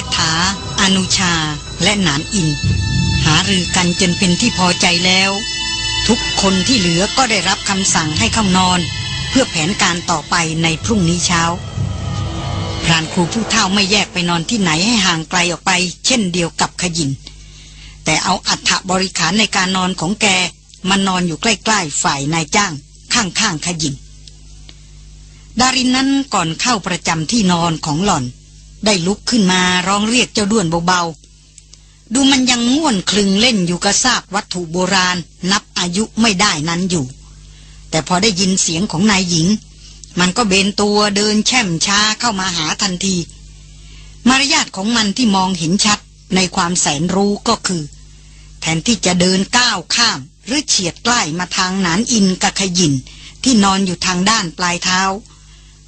ษฐา อนุชา และหนานอิน หารือกันจนเป็นที่พอใจแล้ว ทุกคนที่เหลือก็ได้รับคำสั่งให้เข้านอน เพื่อแผนการต่อไปในพรุ่งนี้เช้าพรานครูผู้เฒ่าไม่แยกไปนอนที่ไหนให้ห่างไกลออกไป เช่นเดียวกับขยิน แต่เอาอัฐบริขารในการนอนของแกมานอนอยู่ใกล้ๆฝ่ายนายจ้าง ข้างๆขยินดารินนั้นก่อนเข้าประจำที่นอนของหล่อน ได้ลุกขึ้นมาร้องเรียกเจ้าด้วนเบาๆ ดูมันยังง่วนคลึงเล่นอยู่กับซากวัตถุโบราณ นับอายุไม่ได้นั้นอยู่ แต่พอได้ยินเสียงของนายหญิง มันก็เบนตัวเดินแช่มช้าเข้ามาหาทันที มารยาทของมันที่มองเห็นชัดในความแสนรู้ก็คือ แทนที่จะเดินก้าวข้าม หรือเฉียดใกล้มาทางหนานอินกะขยินที่นอนอยู่ทางด้านปลายเท้า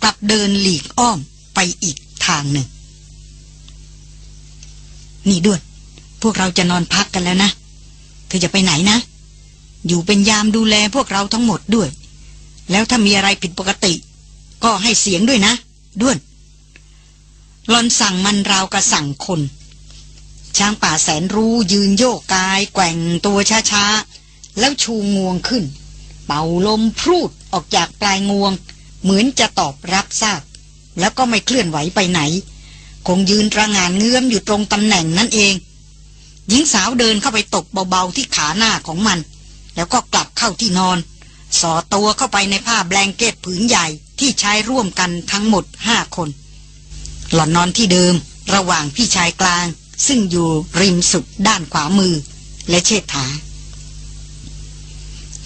กลับเดินหลีกอ้อมไปอีกทางหนึ่ง นี่ด้วยพวกเราจะนอนพักกันแล้วนะเธอจะไปไหนนะ อยู่เป็นยามดูแลพวกเราทั้งหมดด้วย แล้วถ้ามีอะไรผิดปกติ ก็ให้เสียงด้วยนะ ด้วนลอนสั่งมันราวกระสั่งคน ช้างป่าแสนรู้ยืนโยกกาย แกว่งตัวช้าๆ แล้วชูงวงขึ้น เป่าลมพรูดออกจากปลายงวง เหมือนจะตอบรับทราบ แล้วก็ไม่เคลื่อนไหวไปไหน คงยืนระงานเงื้อมอยู่ตรงตำแหน่งนั่นเอง หญิงสาวเดินเข้าไปตบเบาๆที่ขาหน้าของมัน แล้วก็กลับเข้าที่นอน สอตัวเข้าไปในผ้าแบงเกตผืนใหญ่ที่ใช้ร่วมกันทั้งหมดห้าคน หล่อนนอนที่เดิมระหว่างพี่ชายกลาง ซึ่งอยู่ริมสุดด้านขวามือ และเชษฐา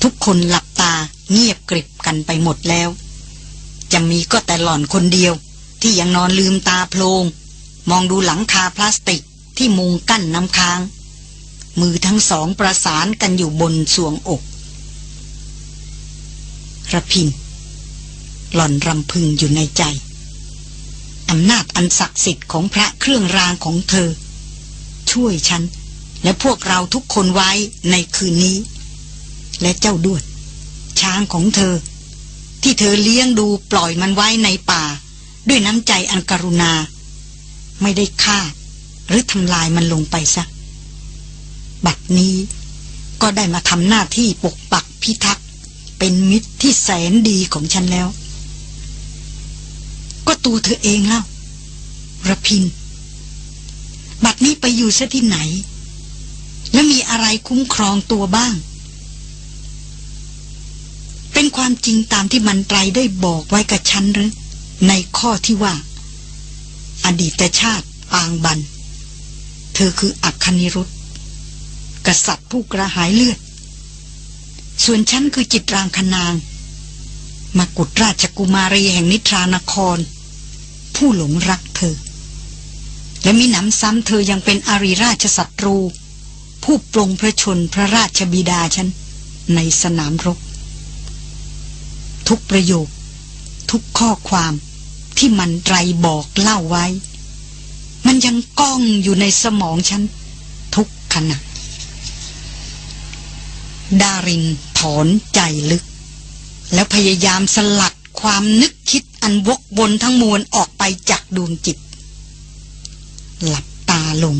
ทุกคนหลับตาเงียบกริบกันไปหมดแล้ว จะมีก็แต่หล่อนคนเดียวที่ยังนอนลืมตาโพลง มองดูหลังคาพลาสติกที่มุงกั้นน้ำค้าง มือทั้งสองประสานกันอยู่บนสวงอกระพิน หล่อนรำพึงอยู่ในใจ อำนาจอันศักดิ์สิทธิ์ของพระเครื่องรางของเธอ ช่วยฉัน และพวกเราทุกคนไว้ในคืนนี้ และเจ้าด้วยช้างของเธอ ที่เธอเลี้ยงดูปล่อยมันไว้ในป่า ด้วยน้ำใจอันกรุณา ไม่ได้ฆ่า หรือทำลายมันลงไปซะบัดนี้ก็ได้มาทำหน้าที่ปกปักพิทักษ์เป็นมิตรที่แสนดีของฉันแล้ว ก็ตัวเธอเองเล่าระพิน บัดนี้ไปอยู่ซะที่ไหน และมีอะไรคุ้มครองตัวบ้าง เป็นความจริงตามที่มันไตรได้บอกไว้กับฉันหรือ ในข้อที่ว่า อดีตชาติปางบัน เธอคืออัคคณิรุธกษัตริย์ผู้กระหายเลือด ส่วนฉันคือจิตรางคนาง มากุฎราชกุมารีแห่งนิทรานคร ผู้หลงรักเธอ และมีหนำซ้ำเธอยังเป็นอารีราชศัตรู ผู้ปรงพระชนพระราชบิดาฉัน ในสนามรบ ทุกประโยค ทุกข้อความ ที่มันไตรบอกเล่าไว้ มันยังก้องอยู่ในสมองฉัน ทุกขณะ ดารินถอนใจลึก แล้วพยายามสลัดความนึกคิดอันวกวนทั้งมวลออกไปจากดวงจิต หลับตาลง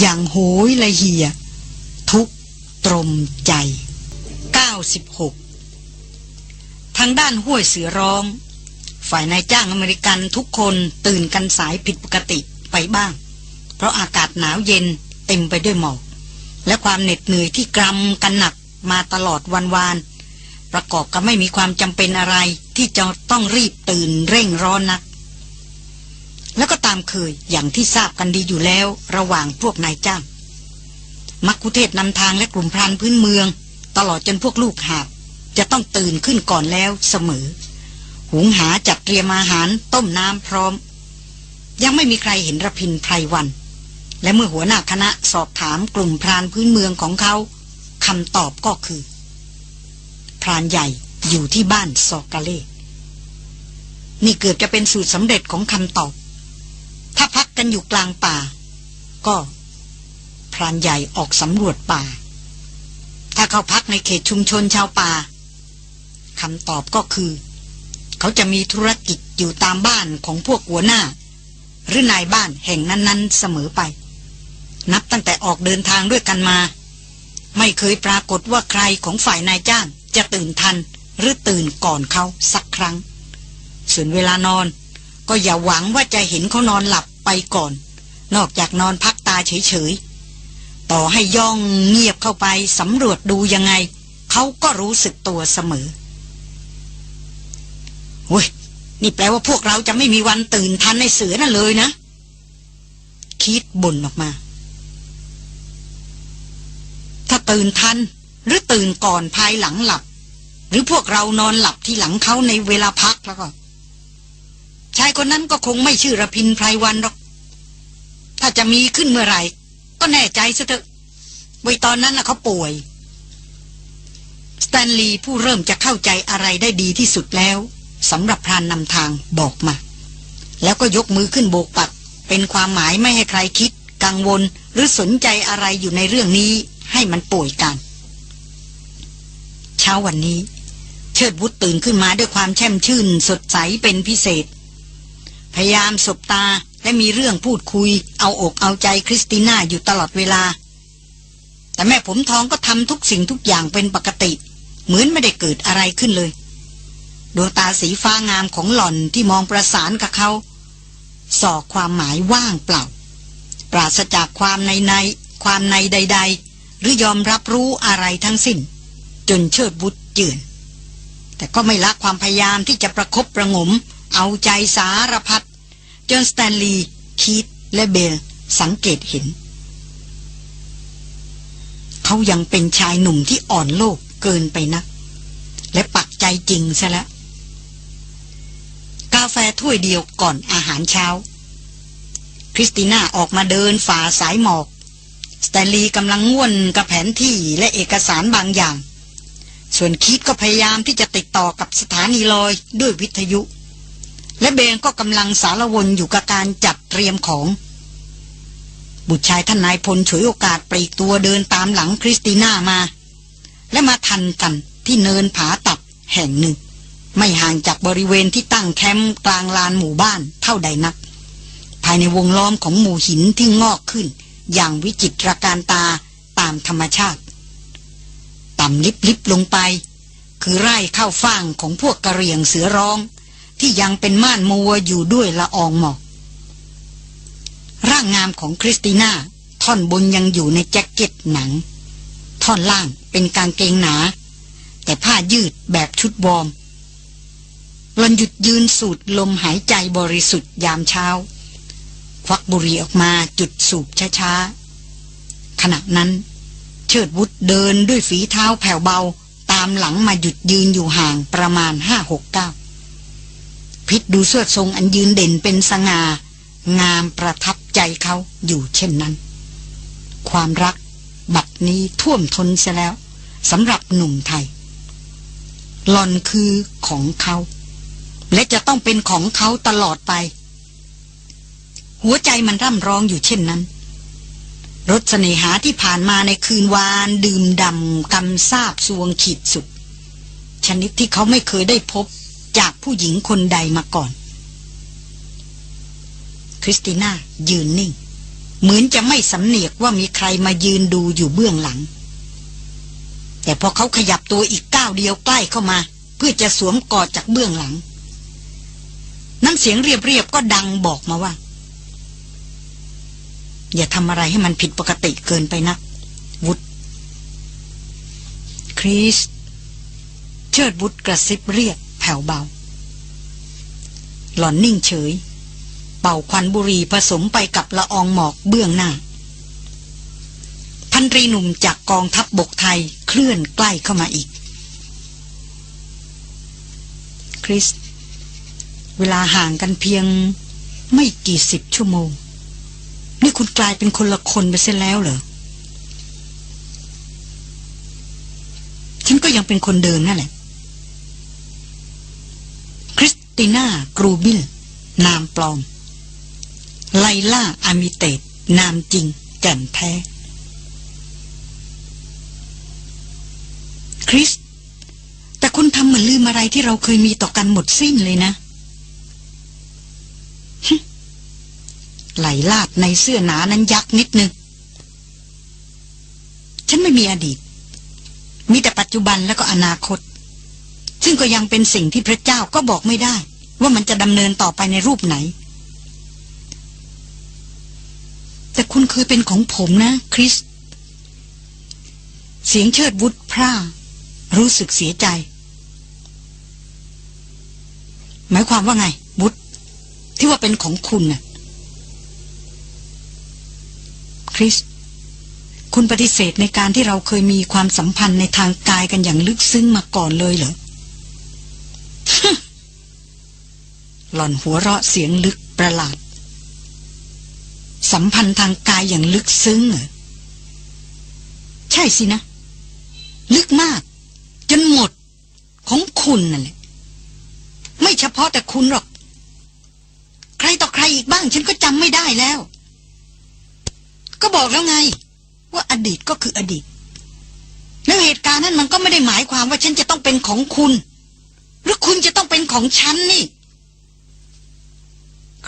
อย่างโหยละเหีย ทุกตรมใจ 96 ทางด้านห้วยเสือร้อง ฝ่ายนายจ้างอเมริกันทุกคนตื่นกันสายผิดปกติไปบ้าง เพราะอากาศหนาวเย็นเต็มไปด้วยหมอกและความเหน็ดเหนื่อยที่กรำกันหนักมาตลอดวันวาน ประกอบกับไม่มีความจำเป็นอะไรที่จะต้องรีบตื่นเร่งร้อนนัก แล้วก็ตามเคยอย่างที่ทราบกันดีอยู่แล้วระหว่างพวกนายจ้าง มักคุเทศนำทางและกลุ่มพรานพื้นเมือง ตลอดจนพวกลูกหาบจะต้องตื่นขึ้นก่อนแล้วเสมอ หุงหาจัดเตรียมอาหารต้มน้ำพร้อม ยังไม่มีใครเห็นระพินไพรวัน และเมื่อหัวหน้าคณะสอบถามกลุ่มพรานพื้นเมืองของเขาคำตอบก็คือ พรานใหญ่อยู่ที่บ้านซอกาเล่ นี่เกือบจะเป็นสูตรสำเร็จของคำตอบ ถ้าพักกันอยู่กลางป่า ก็พรานใหญ่ออกสำรวจป่า ถ้าเขาพักในเขตชุมชนชาวป่าคำตอบก็คือ เขาจะมีธุรกิจอยู่ตามบ้านของพวกหัวหน้าหหรือนายบ้านแห่งนั้นๆเสมอไป นับตั้งแต่ออกเดินทางด้วยกันมา ไม่เคยปรากฏว่าใครของฝ่ายนายจ้างจะตื่นทันหรือตื่นก่อนเขาสักครั้ง ส่วนเวลานอน ก็อย่าหวังว่าจะเห็นเขานอนหลับไปก่อน นอกจากนอนพักตาเฉยๆ ต่อให้ย่องเงียบเข้าไปสำรวจดูยังไง เขาก็รู้สึกตัวเสมอ เว้ยนี่แปลว่าพวกเราจะไม่มีวันตื่นทันในเสือนั่นเลยนะ คิดบ่นออกมา ถ้าตื่นทัน หรือตื่นก่อนภายหลังหลับ หรือพวกเรานอนหลับที่หลังเขาในเวลาพักแล้วก็ชายคนนั้นก็คงไม่ชื่อระพินไพรวันหรอก ถ้าจะมีขึ้นเมื่อไหร่ ก็แน่ใจซะเถอะไว้ตอนนั้นนะเขาป่วย สแตนลีย์ผู้เริ่มจะเข้าใจอะไรได้ดีที่สุดแล้ว สำหรับพรานนำทางบอกมา แล้วก็ยกมือขึ้นโบกปัด เป็นความหมายไม่ให้ใครคิด กังวลหรือสนใจอะไรอยู่ในเรื่องนี้ให้มันป่วยกัน เช้าวันนี้ เชิดวุฒตื่นขึ้นมาด้วยความแช่มชื่น สดใสเป็นพิเศษ พยายามสบตาและมีเรื่องพูดคุย เอาอกเอาใจคริสติน่าอยู่ตลอดเวลา แต่แม่ผมทองก็ทำทุกสิ่งทุกอย่างเป็นปกติ เหมือนไม่ได้เกิดอะไรขึ้นเลย ดวงตาสีฟ้างามของหล่อนที่มองประสานกับเขาสอกความหมายว่างเปล่า ปราศจากความในในความในใด ๆ หรือยอมรับรู้อะไรทั้งสิ้น จนเชิดบุตรเจือนแต่ก็ไม่ละความพยายามที่จะประครบประงม เอาใจสารพัดจนสแตนลีย์คีตและเบล สังเกตเห็น เขายังเป็นชายหนุ่มที่อ่อนโลกเกินไปนัก และปักใจจริงซะแล้วาแฟถ้วยเดียวก่อนอาหารเช้า คริสติน่าออกมาเดินฝ่าสายหมอก สแตนลีย์กำลังง่วนกับแผนที่และเอกสารบางอย่าง ส่วนคิดก็พยายามที่จะติดต่อกับสถานีลอยด้วยวิทยุ และเบงก็กำลังสารวนอยู่กับการจัดเตรียมของ บุตรชายท่านนายพลฉวยโอกาสปลีกตัวเดินตามหลังคริสติน่ามา และมาทันกันที่เนินผาตัดแห่งหนึ่ง ไม่ห่างจากบริเวณที่ตั้งแคมป์กลางลานหมู่บ้านเท่าใดนัก ภายในวงล้อมของหมู่หินที่งอกขึ้น อย่างวิจิตรตระการตาตามธรรมชาติ ต่ำลิบลิบลงไป คือไร่ข้าวฟ่างของพวกกะเหรี่ยงเสือร้อง ที่ยังเป็นม่านมัวอยู่ด้วยละอองหมอกร่างงามของคริสติน่าท่อนบนยังอยู่ในแจ็คเก็ตหนัง ท่อนล่างเป็นกางเกงหนา แต่ผ้ายืดแบบชุดวอร์ม หลอนหยุดยืนสูดลมหายใจบริสุทธิ์ยามเช้า ควักบุหรี่ออกมาจุดสูบช้าๆขณะนั้นเชิดวุฒเดินด้วยฝีเท้าแผ่วเบา ตามหลังมาหยุดยืนอยู่ห่างประมาณห้าหกเก้าพิษดูเสื้อทรงอันยืนเด่นเป็นสง่างามประทับใจเขาอยู่เช่นนั้น ความรักบัดนี้ท่วมท้นเสียแล้วสำหรับหนุ่มไทยหลอนคือของเขา และจะต้องเป็นของเขาตลอดไป หัวใจมันร่ำร้องอยู่เช่นนั้นรถเสน่หาที่ผ่านมาในคืนวานดื่มดำกำซาบสวงขีดสุด ชนิดที่เขาไม่เคยได้พบจากผู้หญิงคนใดมาก่อน คริสติน่ายืนนิ่ง เหมือนจะไม่สำเนียกว่ามีใครมายืนดูอยู่เบื้องหลัง แต่พอเขาขยับตัวอีกก้าวเดียวใกล้เข้ามา เพื่อจะสวมกอดจากเบื้องหลัง น้ำเสียงเรียบๆก็ดังบอกมาว่า อย่าทำอะไรให้มันผิดปกติเกินไปนะวุฒคริส เชิดวุฒกระซิบเรียกแผ่วเบา หล่อนนิ่งเฉย เป่าควันบุรีผสมไปกับละอองหมอกเบื้องหน้า พันตรีหนุ่มจากกองทัพบบกไทยเคลื่อนใกล้เข้ามาอีก คริส เวลาห่างกันเพียง ไม่กี่สิบชั่วโมง นี่คุณกลายเป็นคนละคนไปเสียแล้วเหรอ ฉันก็ยังเป็นคนเดิมนั่นแหละ คริสติน่ากรูบิล นามปลอม ไลล่าอามิเตตนามจริงแก่นแท้ คริส แต่คุณทำเหมือนลืมอะไรที่เราเคยมีต่อกันหมดสิ้นเลยนะ ไหลลาดในเสื้อหนานั้นยักนิดนึง ฉันไม่มีอดีต มีแต่ปัจจุบันแล้วก็อนาคต ซึ่งก็ยังเป็นสิ่งที่พระเจ้าก็บอกไม่ได้ ว่ามันจะดำเนินต่อไปในรูปไหน แต่คุณเคยเป็นของผมนะ คริส เสียงเชิดวุฒพร่า รู้สึกเสียใจ หมายความว่าไง บุตรที่ว่าเป็นของคุณน่ะ ริส คุณปฏิเสธในการที่เราเคยมีความสัมพันธ์ในทางกายกันอย่างลึกซึ้งมาก่อนเลยเหรอหล่อนหัวเราะเสียงลึกประหลาด สัมพันธ์ทางกายอย่างลึกซึ้งเหรอใช่สินะ ลึกมาก จนหมดของคุณนั่นแหละไม่เฉพาะแต่คุณหรอก ใครต่อใครอีกบ้าง ฉันก็จำไม่ได้แล้ว ก็บอกแล้วไง ว่าอดีตก็คืออดีต แล้วเหตุการณ์นั้นมันก็ไม่ได้หมายความว่าฉันจะต้องเป็นของคุณ หรือคุณจะต้องเป็นของฉันนี่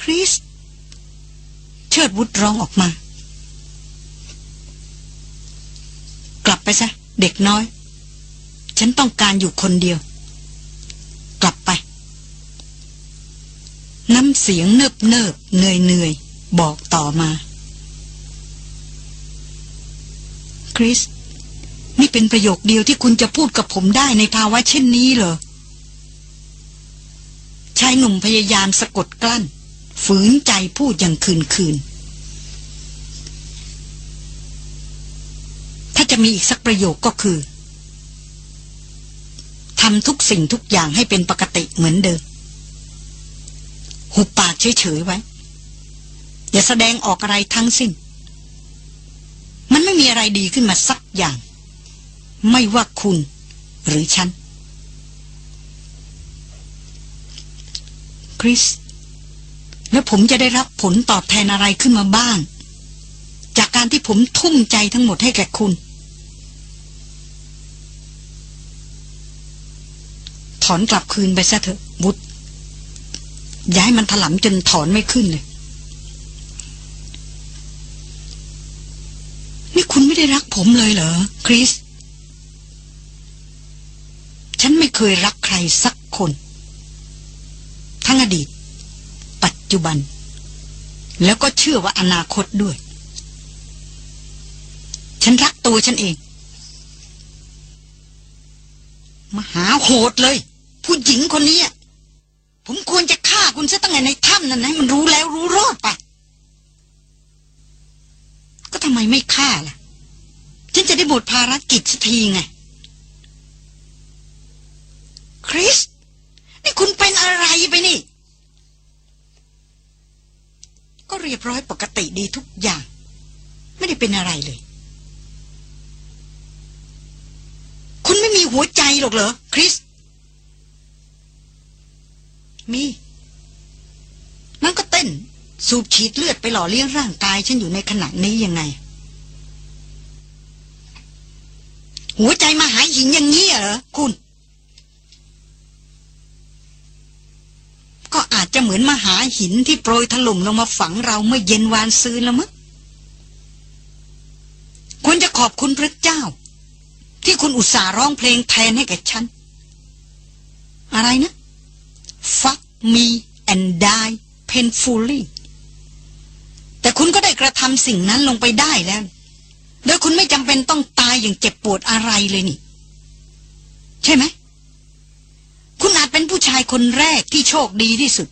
คริส เชิดวุฒร้องออกมา กลับไปซะ เด็กน้อย ฉันต้องการอยู่คนเดียว กลับไป น้ำเสียงเนิบเนิบเหนื่อยเหนื่อยบอกต่อมา คริส นี่เป็นประโยคเดียวที่คุณจะพูดกับผมได้ในภาวะเช่นนี้เหรอชายหนุ่มพยายามสะกดกลั้น ฝืนใจพูดอย่างคืนคืน ถ้าจะมีอีกสักประโยคก็คือทำทุกสิ่งทุกอย่างให้เป็นปกติเหมือนเดิม หุบปากเฉยๆไว้ อย่าแสดงออกอะไรทั้งสิ้น มันไม่มีอะไรดีขึ้นมาสักอย่าง ไม่ว่าคุณหรือฉัน คริส แล้วผมจะได้รับผลตอบแทนอะไรขึ้นมาบ้าง จากการที่ผมทุ่มใจทั้งหมดให้แก่คุณ ถอนกลับคืนไปซะเถอะบุตรย้ายมันถลำจนถอนไม่ขึ้นเลย นี่คุณไม่ได้รักผมเลยเหรอ คริส ฉันไม่เคยรักใครสักคน ทั้งอดีต ปัจจุบัน แล้วก็เชื่อว่าอนาคตด้วย ฉันรักตัวฉันเอง มหาโหดเลย ผู้หญิงคนนี้ ผมควรจะฆ่าคุณซะตั้งแต่ในถ้ำนั่นนะมันรู้แล้วรู้รอดไป ไมไม่ฆ่าล่ะ ฉันจะได้หมดภารกิจสักทีไง คริส นี่คุณเป็นอะไรไปนี่ ก็เรียบร้อยปกติดีทุกอย่าง ไม่ได้เป็นอะไรเลย คุณไม่มีหัวใจหรอกเหรอ คริส มีนั่นก็เต้น สูบฉีดเลือดไปหล่อเลี้ยงร่างกายฉันอยู่ในขณะนี้ยังไง หัวใจมาหาหินอย่างนี้เหรอคุณ ก็อาจจะเหมือนมาหาหินที่โปรยถล่มลงมาฝังเราเมื่อเย็นวานซืนล้วมั้งควรจะขอบคุณพระเจ้า ที่คุณอุตส่าห์ร้องเพลงแทนให้แก่ฉัน อะไรนะ fuck me and die painfully แต่คุณก็ได้กระทำสิ่งนั้นลงไปได้แล้ว โดยคุณไม่จำเป็นต้องตายอย่างเจ็บปวดอะไรเลยนี่ ใช่ไหม คุณอาจเป็นผู้ชายคนแรกที่โชคดีที่สุด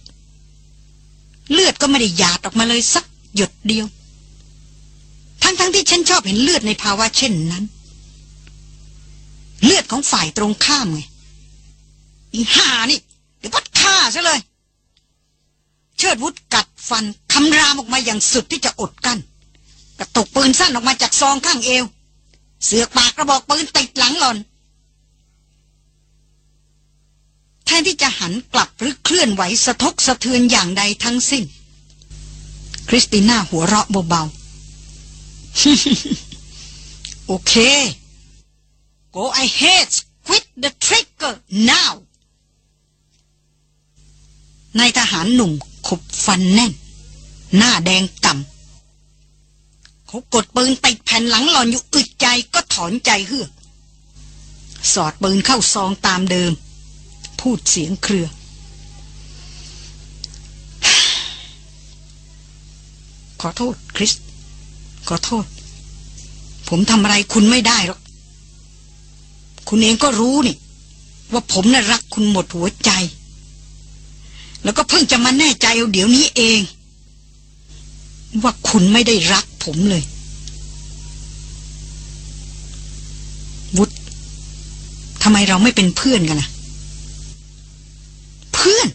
เลือดก็ไม่ได้หยาดออกมาเลยสักหยดเดียว ทั้งๆทที่ฉันชอบเห็นเลือดในภาวะเช่นนั้น เลือดของฝ่ายตรงข้ามไงอีห่านี่ เดี๋ยวพัดฆ่าซะเลย เชิดวุฒกัดฟันคำรามออกมาอย่างสุดที่จะอดกัน้น กระตกปืนสั้นออกมาจากซองข้างเอว เสือกปากกระบอกปืนติดหลังหล่อน แทนที่จะหันกลับหรือเคลื่อนไหวสะทกสะเทือนอย่างใดทั้งสิ้น คริสติน่าหัวเราะเบาๆ โอเค go ahead quit the trigger now นายทหารหนุ่มขบฟันแน่น หน้าแดงก่ำ เขากดปืนติดแผ่นหลังหลอนอยู่อึดใจก็ถอนใจเฮือกสอดปืนเข้าซองตามเดิม พูดเสียงเครือ ขอโทษคริส ขอโทษ ผมทำอะไรคุณไม่ได้หรอก คุณเองก็รู้นี่ ว่าผมน่ะรักคุณหมดหัวใจ แล้วก็เพิ่งจะมาแน่ใจเอาเดี๋ยวนี้เอง ว่าคุณไม่ได้รักผมเลย วุฒทำไมเราไม่เป็นเพื่อนกันนะเพื่อน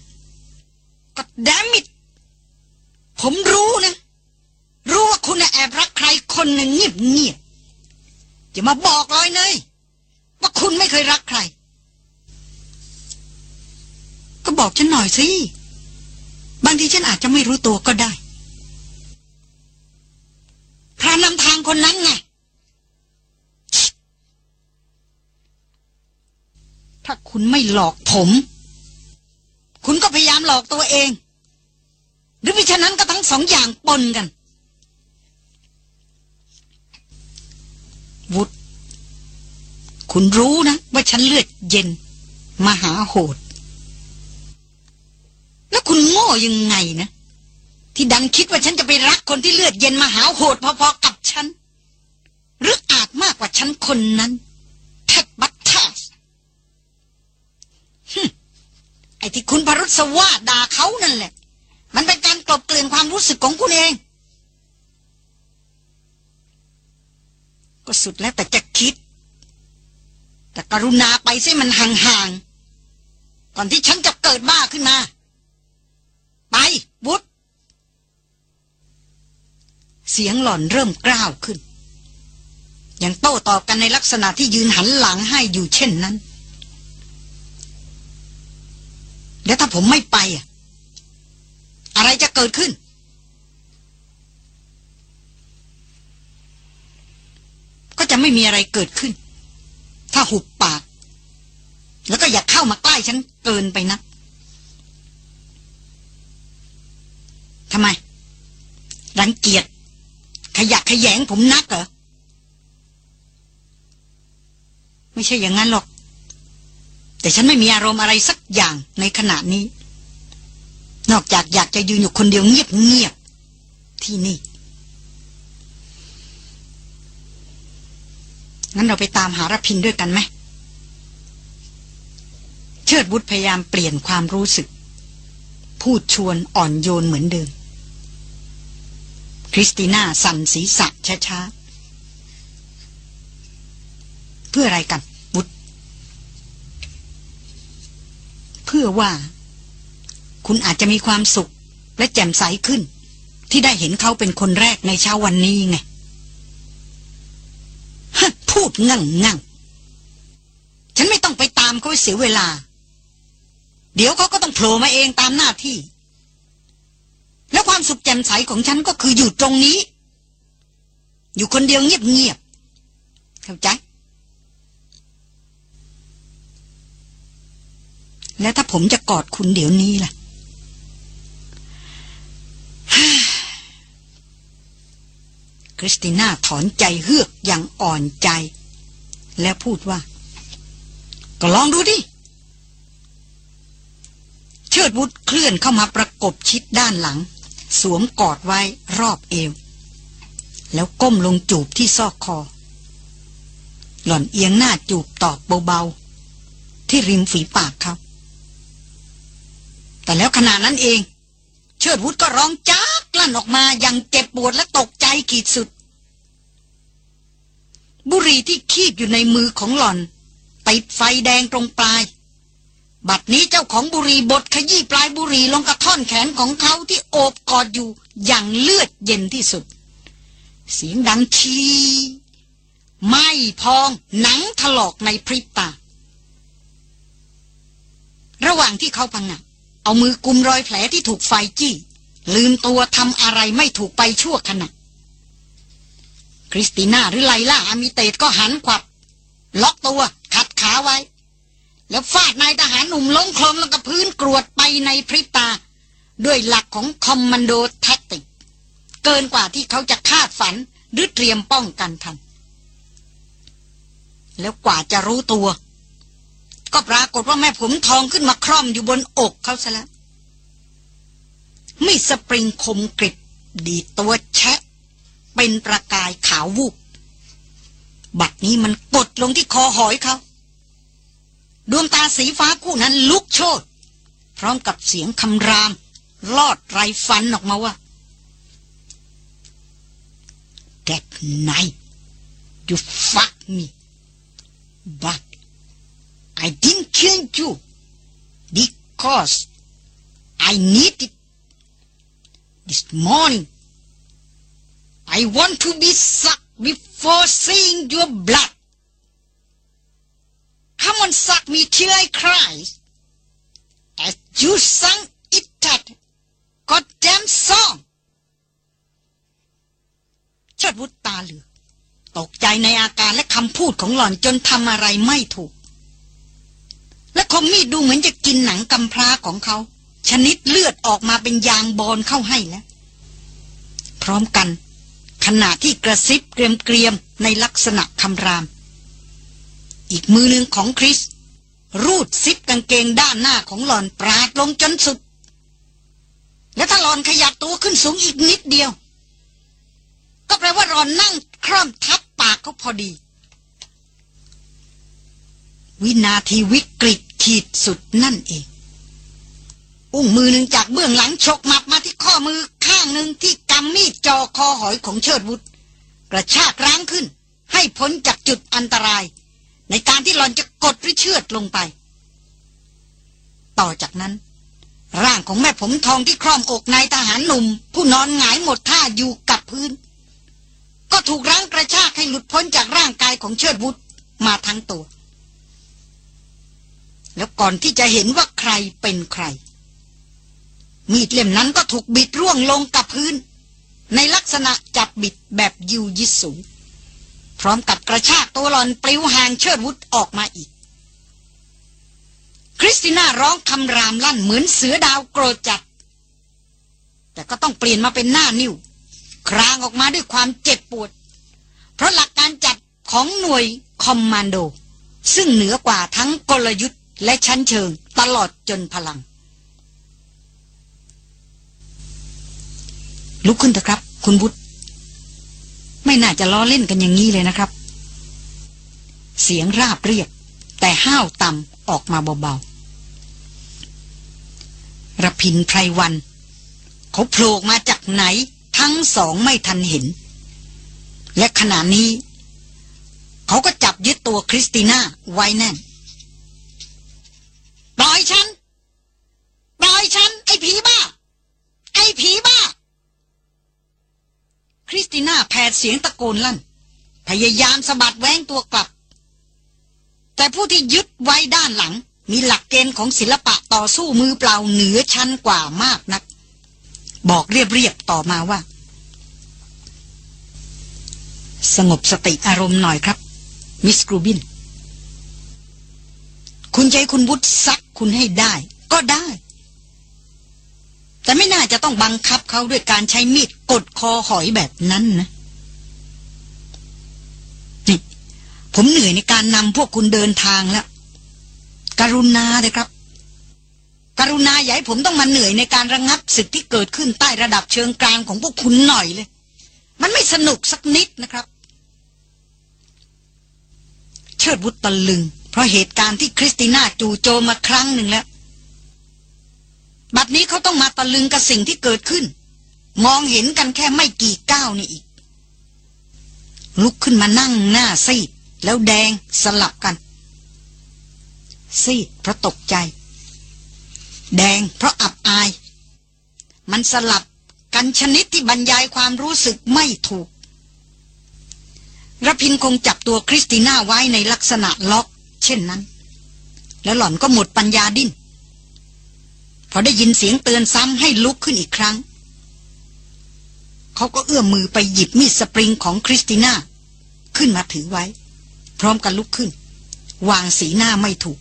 ก็แดมิดผมรู้นะ รู้ว่าคุณแอบรักใครคนหนึ่งเงียบเงียบจะมาบอกเลยเนยว่าคุณไม่เคยรักใคร ก็บอกฉันหน่อยสิ บางทีฉันอาจจะไม่รู้ตัวก็ได้ พระนำทางคนนั้นไงถ้าคุณไม่หลอกผม คุณก็พยายามหลอกตัวเอง หรือมิฉะนั้นก็ทั้งสองอย่างปนกัน วุฒคุณรู้นะ ว่าฉันเลือดเย็น มหาโหด แล้วคุณโง่ยังไงนะ ที่ดันคิดว่าฉันจะไปรักคนที่เลือดเย็นมหาโหดพอๆกับฉัน หรืออาจมากกว่าฉันคนนั้นแทดบัตทัสไอ้ที่คุณพรุษว่าด่าเขานั่นแหละ มันเป็นการกลบเกลื่อนความรู้สึกของคุณเอง ก็สุดแล้วแต่จะคิด แต่กรุณาไปซิมันห่างๆก่อนที่ฉันจะเกิดบ้าขึ้นมา ไปวุฒ เสียงหล่อนเริ่มกล้าวขึ้น ยังโต้ตอบกันในลักษณะที่ยืนหันหลังให้อยู่เช่นนั้น แล้วถ้าผมไม่ไปอะอะไรจะเกิดขึ้น ก็จะไม่มีอะไรเกิดขึ้น ถ้าหุบปาก แล้วก็อย่าเข้ามาใกล้ฉันเกินไปนักทำไม รังเกียจ ขยักขยงผมนักเหรอ ไม่ใช่อย่างนั้นหรอก แต่ฉันไม่มีอารมณ์อะไรสักอย่างในขณะนี้ นอกจากอยากจะยืนอยู่คนเดียวเงียบๆที่นี่ งั้นเราไปตามหารพินด้วยกันไหม เชิดบุตรพยายามเปลี่ยนความรู้สึก พูดชวนอ่อนโยนเหมือนเดิม คริสติน่าสั่นศีรษะช้าๆ เพื่ออะไรกันบุตรเพื่อว่า คุณอาจจะมีความสุขและแจ่มใสขึ้น ที่ได้เห็นเขาเป็นคนแรกในเช้าวันนี้ไงพูดงั่งงั่งฉันไม่ต้องไปตามเขาเสียเวลา เดี๋ยวเขาก็ต้องโผล่มาเองตามหน้าที่ แล้วความสุขแจ่มใสของฉันก็คืออยู่ตรงนี้ อยู่คนเดียวเงียบๆเข้าใจ แล้วถ้าผมจะกอดคุณเดี๋ยวนี้ล่ะคริสติน่าถอนใจเฮือกอย่างอ่อนใจ แล้วพูดว่า ก็ลองดูดิเชิดวุฒเคลื่อนเข้ามาประกบชิดด้านหลัง สวมกอดไว้รอบเอว แล้วก้มลงจูบที่ซอกคอ หล่อนเอียงหน้าจูบตอบเบาๆ ที่ริมฝีปากเขา แต่แล้วขณะนั้นเอง เชิดวุฒก็ร้องจากลั่นออกมาอย่างเจ็บปวดและตกใจขีดสุด บุหรี่ที่คีบอยู่ในมือของหล่อนติดไฟแดงตรงปลาย บัดนี้เจ้าของบุรีบดขยี้ปลายบุรีลงกระท่อนแขนของเขาที่โอบกอดอยู่อย่างเลือดเย็นที่สุด เสียงดังทีไม่พองหนังถลอกในพริบตา ระหว่างที่เขาพังงะเอามือกุมรอยแผลที่ถูกไฟจี้ ลืมตัวทำอะไรไม่ถูกไปชั่วขณะคริสติน่าหรือไลล่าอามิเตตก็หันขวับ ล็อกตัวขัดขาไว้ แล้วฟาดนายทหารหนุ่มล้มโครมลงกับพื้นกรวดไปในพริบตา ด้วยหลักของ commando tactic เกินกว่าที่เขาจะคาดฝันหรือเตรียมป้องกันทัน แล้วกว่าจะรู้ตัว ก็ปรากฏว่าแม่ผมทองขึ้นมาคร่อมอยู่บนอกเขาซะแล้วมีสปริงคมกริบดีตัวแชะ เป็นประกายขาววูบบัดนี้มันกดลงที่คอหอยเขา ดวงตาสีฟ้าคู่นั้นลุกโชนพร้อมกับเสียงคำราม ลอดไรฟันออกมาว่า That night you fucked me but I didn't kill you because I need it this morning I want to be sucked before seeing your blood come on suck me till I cry as you sang it that goddamn song เชิดวุฒตาเหลือ ตกใจในอาการและคำพูดของหล่อนจนทำอะไรไม่ถูก และคมมีดดูเหมือนจะกินหนังกำพร้าของเขา ชนิดเลือดออกมาเป็นยางบอลเข้าให้แล้ว พร้อมกัน ขณะที่กระซิบเกรียมๆในลักษณะคำราม อีกมือหนึ่งของคริส รูดซิปกางเกงด้านหน้าของหลอนปราดลงจนสุด และถ้าหลอนขยับตัวขึ้นสูงอีกนิดเดียว ก็แปลว่าหลอนนั่งคร่อมทับปากเขาพอดี วินาทีวิกฤตขีดสุดนั่นเองอุ้งมือหนึ่งจากเบื้องหลังฉกหมับมาที่ข้อมือข้างหนึ่งที่กำมีดจอคอหอยของเชิดวุฒกระชากร้างขึ้น ให้พ้นจากจุดอันตราย ในการที่หลอนจะกดหรือเชือดลงไป ต่อจากนั้น ร่างของแม่ผมทองที่คร่อมอกนายทหารหนุ่ม ผู้นอนหงายหมดท่าอยู่กับพื้น ก็ถูกรั้งกระชากให้หลุดพ้นจากร่างกายของเชิดวุฒมาทั้งตัว แล้วก่อนที่จะเห็นว่าใครเป็นใคร มีดเล่มนั้นก็ถูกบิดร่วงลงกับพื้น ในลักษณะจับบิดแบบยูยิสูพ ร้อมกับกระชากตัวหลอนปลิวห่างเชิดวุฒออกมาอีก คริสติน่าร้องคำรามลั่นเหมือนเสือดาวโกรธจัด แต่ก็ต้องเปลี่ยนมาเป็นหน้านิ้ว ครางออกมาด้วยความเจ็บปวด เพราะหลักการจัดของหน่วยคอมมานโด ซึ่งเหนือกว่าทั้งกลยุทธ์และชั้นเชิงตลอดจนพลัง ลุกขึ้นเถอะครับ คุณบุตร ไม่น่าจะล้อเล่นกันอย่างนี้เลยนะครับ เสียงราบเรียบ แต่ห้าวต่ำออกมาเบาๆระพินไพรวัน เขาโผล่มาจากไหน ทั้งสองไม่ทันเห็น และขณะนี้ เขาก็จับยึดตัวคริสติน่าไว้แน่นปล่อยฉันปล่อยฉัน ไอ้ผีบ้า ไอ้ผีบ้า คริสติน่าแผดเสียงตะโกนลั่น พยายามสะบัดแว้งตัวกลับ แต่ผู้ที่ยึดไว้ด้านหลัง มีหลักเกณฑ์ของศิลปะต่อสู้มือเปล่าเหนือชั้นกว่ามากนัก บอกเรียบๆต่อมาว่า สงบสติอารมณ์หน่อยครับ มิสกรูบิน คุณใจคุณวุฒิซักคุณให้ได้ ก็ได้ แต่ไม่น่าจะต้องบังคับเขาด้วยการใช้มีดกดคอหอยแบบนั้นนะนี่ผมเหนื่อยในการนำพวกคุณเดินทางแล้ว กรุณาเลยครับ กรุณาอย่าให้ผมต้องมาเหนื่อยในการระงงับศึกที่เกิดขึ้นใต้ระดับเชิงกลางของพวกคุณหน่อยเลย มันไม่สนุกสักนิดนะครับ เชิดบุตรตะลึง เพราะเหตุการณ์ที่คริสติน่าจู่โจมมาครั้งหนึ่งแล้ว บัดนี้เขาต้องมาตะลึงกับสิ่งที่เกิดขึ้น มองเห็นกันแค่ไม่กี่ก้าวนี่อีก ลุกขึ้นมานั่งหน้าซีดแล้วแดงสลับกัน ซีดเพราะตกใจ แดงเพราะอับอาย มันสลับกันชนิดที่บรรยายความรู้สึกไม่ถูกระพินคงจับตัวคริสติน่าไว้ในลักษณะล็อก เช่นนั้น แล้วหล่อนก็หมดปัญญาดิ้น พอได้ยินเสียงเตือนซ้ำให้ลุกขึ้นอีกครั้ง เขาก็เอื้อมมือไปหยิบมีดสปริงของคริสติน่า ขึ้นมาถือไว้ พร้อมกันลุกขึ้น วางสีหน้าไม่ถูก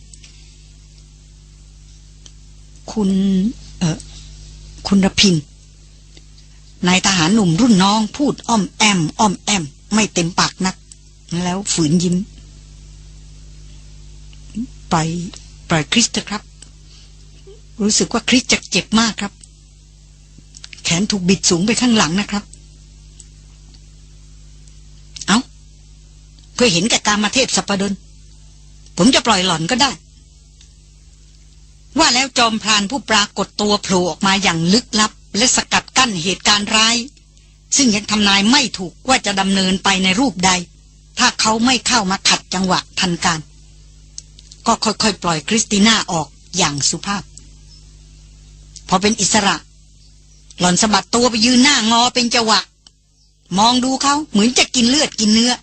คุณเออคุณรพินนายทหารหนุ่มรุ่นน้องพูดอ้อมแอมอ้อมแอม ไม่เต็มปากนัก แล้วฝืนยิ้ม ไปปล่อยคริสต์ครับ รู้สึกว่าคริสจะเจ็บมากครับ แขนถูกบิดสูงไปข้างหลังนะครับ เอา้าเพื่อเห็นกับการมาเทพสัปดน ผมจะปล่อยหล่อนก็ได้ ว่าแล้วจอมพรานผู้ปรากฏตัวโผล่ออกมาอย่างลึกลับ และสกัดกั้นเหตุการณ์ร้าย ซึ่งยังทำนายไม่ถูกว่าจะดำเนินไปในรูปใด ถ้าเขาไม่เข้ามาขัดจังหวะทันการ ก็ค่อยๆ ปล่อยคริสติน่าออกอย่างสุภาพ พอเป็นอิสระ หล่อนสะบัดตัวไปยืนหน้างอเป็นจังหวะ มองดูเขาเหมือนจะกินเลือดกินเนื้อ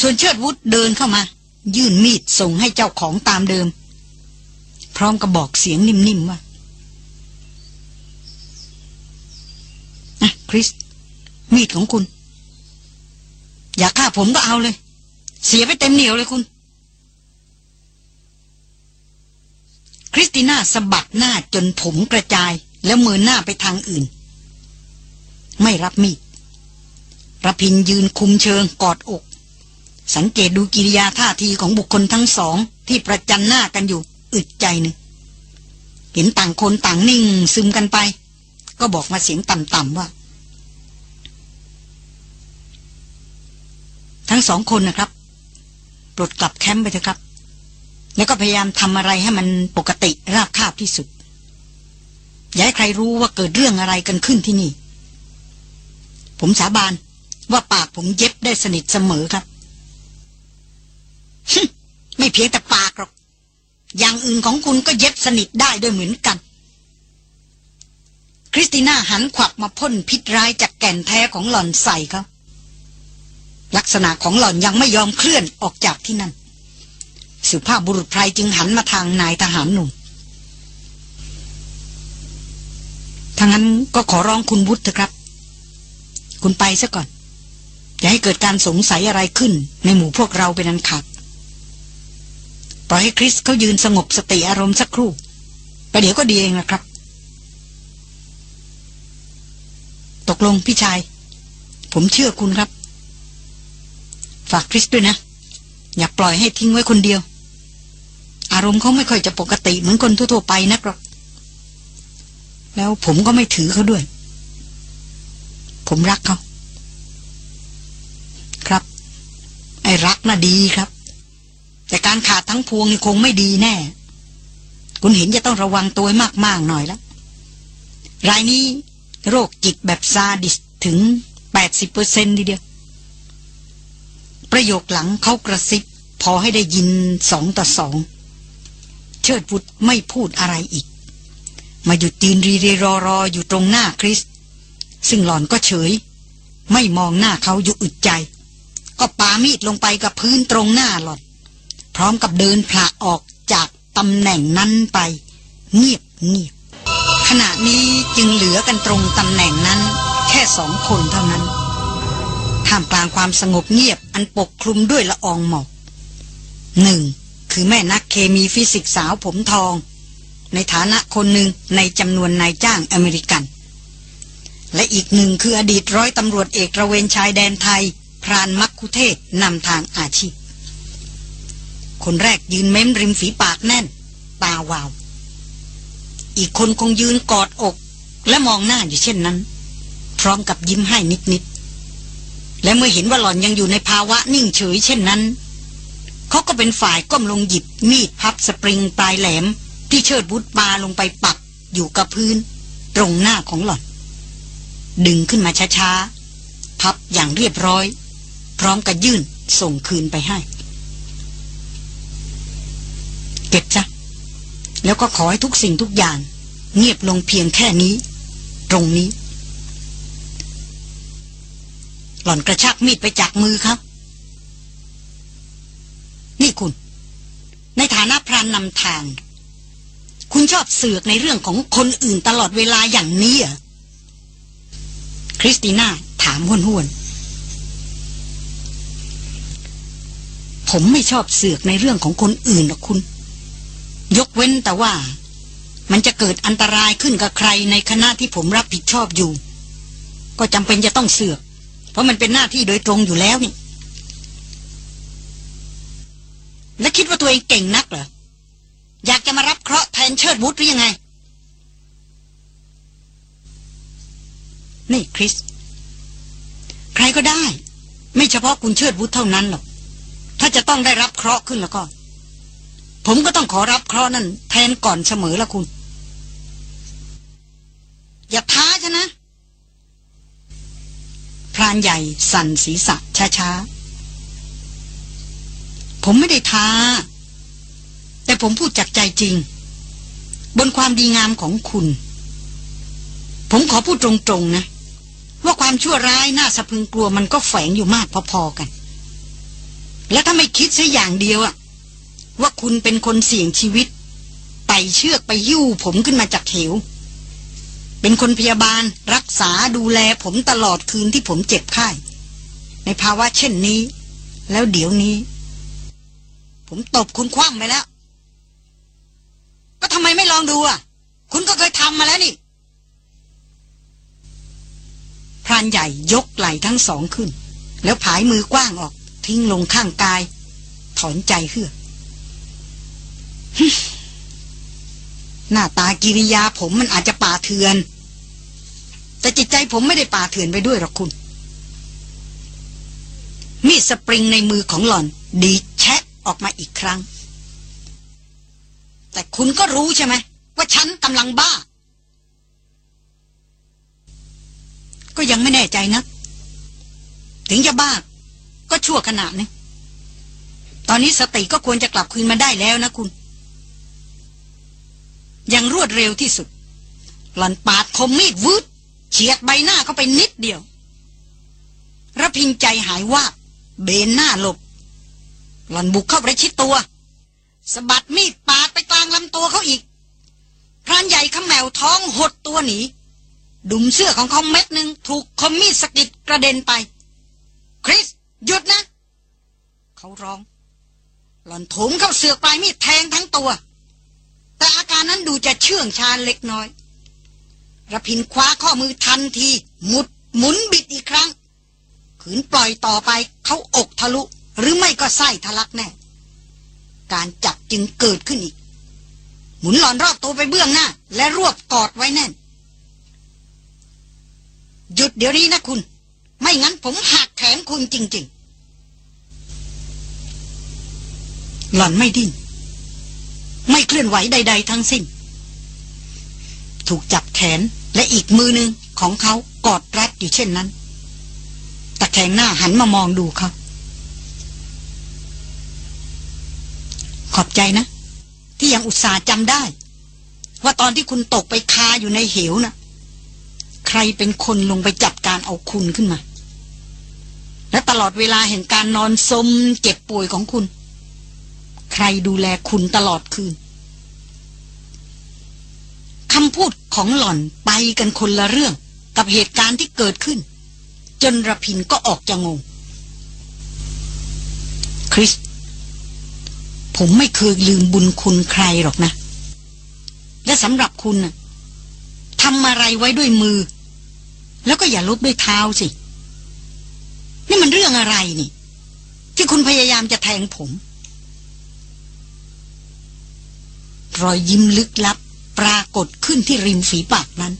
ส่วนเชิดวุฒเดินเข้ามา ยื่นมีดส่งให้เจ้าของตามเดิม พร้อมกับบอกเสียงนิ่มๆว่าอะคริส มีดของคุณ อยากฆ่าผมก็เอาเลย เสียไปเต็มเหนียวเลยคุณ คริสติน่าสะบัดหน้าจนผมกระจายแล้วมือหน้าไปทางอื่น ไม่รับมีดระพินยืนคุมเชิงกอดอก สังเกตดูกิริยาท่าทีของบุคคลทั้งสอง ที่ประจันหน้ากันอยู่ อึดใจหนึ่ง เห็นต่างคนต่างนิ่งซึมกันไป ก็บอกมาเสียงต่ำๆว่า ทั้งสองคนนะครับ ปลดกลับแคมป์ไปเถอะครับ แล้วก็พยายามทำอะไรให้มันปกติราบคาบที่สุด อย่าให้ใครรู้ว่าเกิดเรื่องอะไรกันขึ้นที่นี่ ผมสาบานว่าปากผมเย็บได้สนิทเสมอครับ ไม่เพียงแต่ปากหรอก อย่างอื่นของคุณก็เย็บสนิทได้ด้วยเหมือนกัน คริสติน่าหันขวับมาพ่นพิษร้ายจากแก่นแท้ของหล่อนใส่เขาลักษณะของหล่อนยังไม่ยอมเคลื่อนออกจากที่นั่น สุภาพบุรุษไพรจึงหันมาทางนายทหารหนุ่มทางนั้นก็ขอร้องคุณวุฒิเถอะครับ คุณไปซะก่อน อย่าให้เกิดการสงสัยอะไรขึ้น ในหมู่พวกเราเป็นอันขาดปล่อยให้คริสเขายืนสงบสติอารมณ์สักครู่ไปเดี๋ยวก็ดีเองนะครับ ตกลงพี่ชาย ผมเชื่อคุณครับ ฝากคริสด้วยนะ อย่าปล่อยให้ทิ้งไว้คนเดียว อารมณ์เขาไม่ค่อยจะปกติเหมือนคนทั่วๆไปนักหรอก แล้วผมก็ไม่ถือเขาด้วย ผมรักเขา ครับ ไอ้รักน่ะดีครับ แต่การขาดทั้งพวงนี่คงไม่ดีแน่ คุณเห็นจะต้องระวังตัวมากๆหน่อยแล้วรายนี้โรคจิตแบบซาดิสถึง 80%ทีเดียว ประโยคหลังเขากระซิบ พอให้ได้ยินสองต่อสอง เชิดวุฒไม่พูดอะไรอีก มาหยุดยืนรีรีรอรออยู่ตรงหน้าคริส ซึ่งหล่อนก็เฉย ไม่มองหน้าเขาอยู่อึดใจ ก็ปามีดลงไปกับพื้นตรงหน้าหล่อน พร้อมกับเดินผละออกจากตำแหน่งนั้นไป เงียบเงียบขณะนี้จึงเหลือกันตรงตำแหน่งนั้น แค่สองคนเท่านั้นท่ามกลางความสงบเงียบอันปกคลุมด้วยละอองหมอกหนึ่ง คือแม่นักเคมีฟิสิกส์สาวผมทอง ในฐานะคนหนึ่งในจำนวนนายจ้างอเมริกัน และอีกหนึ่งคืออดีตร้อยตำรวจเอกตระเวนชายแดนไทย พรานมัคคุเทศก์นำทางอาชีพ คนแรกยืนเม้มริมฝีปากแน่น ตาวาว อีกคนคงยืนกอดอก และมองหน้าอยู่เช่นนั้น พร้อมกับยิ้มให้นิดๆและเมื่อเห็นว่าหล่อนยังอยู่ในภาวะนิ่งเฉยเช่นนั้น เขาก็เป็นฝ่ายก้มลงหยิบมีดพับสปริงปลายแหลม ที่เชิดบุตรปาลงไปปักอยู่กับพื้น ตรงหน้าของหล่อน ดึงขึ้นมาช้าๆ พับอย่างเรียบร้อย พร้อมกับยื่นส่งคืนไปให้ เก็บจ้ะแล้วก็ขอให้ทุกสิ่งทุกอย่าง เงียบลงเพียงแค่นี้ ตรงนี้ หล่อนกระชากมีดไปจากมือครับ นี่คุณ ในฐานะพรานนำทาง คุณชอบเสือกในเรื่องของคนอื่นตลอดเวลาอย่างนี้เหรอคริสติน่าถามห้วนห้วนผมไม่ชอบเสือกในเรื่องของคนอื่นหรอกคุณ ยกเว้นแต่ว่า มันจะเกิดอันตรายขึ้นกับใครในคณะที่ผมรับผิดชอบอยู่ ก็จำเป็นจะต้องเสือก เพราะมันเป็นหน้าที่โดยตรงอยู่แล้วนี่ และคิดว่าตัวเองเก่งนักเหรอ อยากจะมารับเคราะห์แทนเชิดวุฒหรือยังไง นี่คริส ใครก็ได้ ไม่เฉพาะคุณเชิดวุฒเท่านั้นหรอก ถ้าจะต้องได้รับเคราะห์ขึ้นแล้วก็ ผมก็ต้องขอรับเคราะห์นั่นแทนก่อนเสมอละคุณ อย่าท้าฉันนะ พรานใหญ่สั่นศีรษะช้าๆ ผมไม่ได้ท้า แต่ผมพูดจากใจจริง บนความดีงามของคุณ ผมขอพูดตรงๆนะ ว่าความชั่วร้ายน่าสะพึงกลัวมันก็แฝงอยู่มากพอๆกัน และถ้าไม่คิดซะอย่างเดียวอะว่าคุณเป็นคนเสี่ยงชีวิตไต่เชือกไปยิ้วผมขึ้นมาจากเหว เป็นคนพยาบาลรักษาดูแลผมตลอดคืนที่ผมเจ็บไข้ในภาวะเช่นนี้ แล้วเดี๋ยวนี้ ผมตบคุณคว่ำไปแล้ว ก็ทำไมไม่ลองดูอะ คุณก็เคยทำมาแล้วนี่พรานใหญ่ยกไหล่ทั้งสองขึ้น แล้วผายมือกว้างออก ทิ้งลงข้างกาย ถอนใจเฮือกหน้าตากิริยาผมมันอาจจะป่าเถื่อน แต่จิตใจผมไม่ได้ป่าเถื่อนไปด้วยหรอกคุณ มีดสปริงในมือของหล่อน ดี ออกมาอีกครั้ง แต่คุณก็รู้ใช่ไหม ว่าฉันกำลังบ้า ก็ยังไม่แน่ใจนะถึงจะบ้า ก็ชั่วขนาดนี้ตอนนี้สติก็ควรจะกลับคืนมาได้แล้วนะคุณ ยังรวดเร็วที่สุด หล่อนปาดคมมีดวืดเฉียดใบหน้าเข้าไปนิดเดียวระพินใจหายว่าเบนหน้าหลบ หล่อนบุกเข้าประชิดตัวสะบัดมีดปาดไปกลางลำตัวเขาอีกพรานใหญ่ขมแมวท้องหดตัวหนี ดุมเสื้อของเขาเม็ดหนึ่งถูกคมมีดสกิดกระเด็นไป คริส หยุดนะ เขาร้อง หล่อนถมเข้าเสือกปลายมีดแทงทั้งตัว แต่อาการนั้นดูจะเชื่องชาเล็กน้อยระพินคว้าข้อมือทันที หมุดหมุนบิดอีกครั้ง ขืนปล่อยต่อไปเขาอกทะลุ หรือไม่ก็ไส้ทะลักแน่ การจับจึงเกิดขึ้นอีก หมุนหลอนรอบตัวไปเบื้องหน้า และรวบกอดไว้แน่น หยุดเดี๋ยวนี้นะคุณ ไม่งั้นผมหักแขนคุณจริง ๆ หล่อนไม่ดิ้นไม่เคลื่อนไหวใด ๆ ทั้งสิ้น ถูกจับแขนและอีกมือหนึ่งของเขากอดรัดอยู่เช่นนั้น ตะแคงหน้าหันมามองดูเขา ขอบใจนะ ที่ ยังอุตส่าห์จำได้ ว่าตอนที่คุณตกไปคาอยู่ในเหวนะ่ะ ใครเป็นคนลงไปจัดการเอาคุณขึ้นมา และตลอดเวลาแห่งการนอนสมเจ็บป่วยของคุณ ใครดูแลคุณตลอดคืนคำพูดของหล่อนไปกันคนละเรื่อง กับเหตุการณ์ที่เกิดขึ้น จนระพินก็ออกจะงงคริส ผมไม่เคยลืมบุญคุณใครหรอกนะ และสำหรับคุณทำอะไรไว้ด้วยมือ แล้วก็อย่าลบด้วยเท้าสิ นี่มันเรื่องอะไรนี่ ที่คุณพยายามจะแทงผม รอยยิ้มลึกลับ ปรากฏขึ้นที่ริมฝีปากนั้น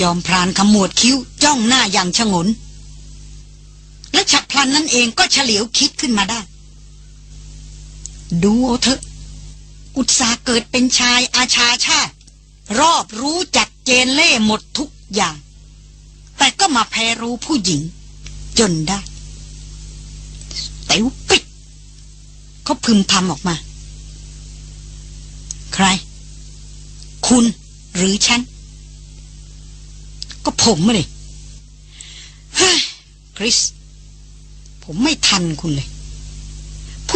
จอมพรานขมวดคิ้วจ้องหน้าอย่างชงน และฉับพลันนั้นเองก็เฉลียวคิดขึ้นมาได้ ดูเอาเถอะ อุตสาเกิดเป็นชายอาชาชาติ รอบรู้จัดเจนเล่หมดทุกอย่าง แต่ก็มาแพ้รู้ผู้หญิง จนได้เต๋วปิดเขาพึมพำออกมา ใคร คุณหรือฉัน ก็ผมมาเลยเฮ้ยคริส ผมไม่ทันคุณเลย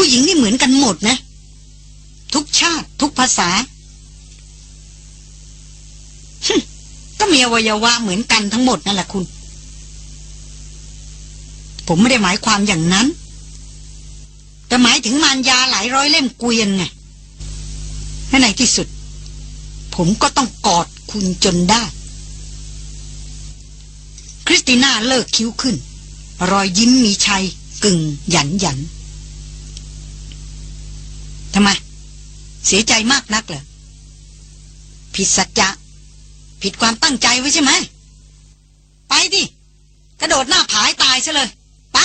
ผู้หญิงนี่เหมือนกันหมดนะ ทุกชาติ ทุกภาษาก็มีอวัยวะเหมือนกันทั้งหมดนั่นแหละคุณ ผมไม่ได้หมายความอย่างนั้น แต่หมายถึงมารยาหลายร้อยเล่มเกวียนไงและในที่สุด ผมก็ต้องกอดคุณจนได้ คริสติน่าเลิกคิ้วขึ้น รอยยิ้มมีชัยกึ่งหยันหยัน ทำไม เสียใจมากนักเหรอ ผิดสัจจะ ผิดความตั้งใจไว้ใช่ไหม ไปดิ กระโดดหน้าผายตายซะเลย ไป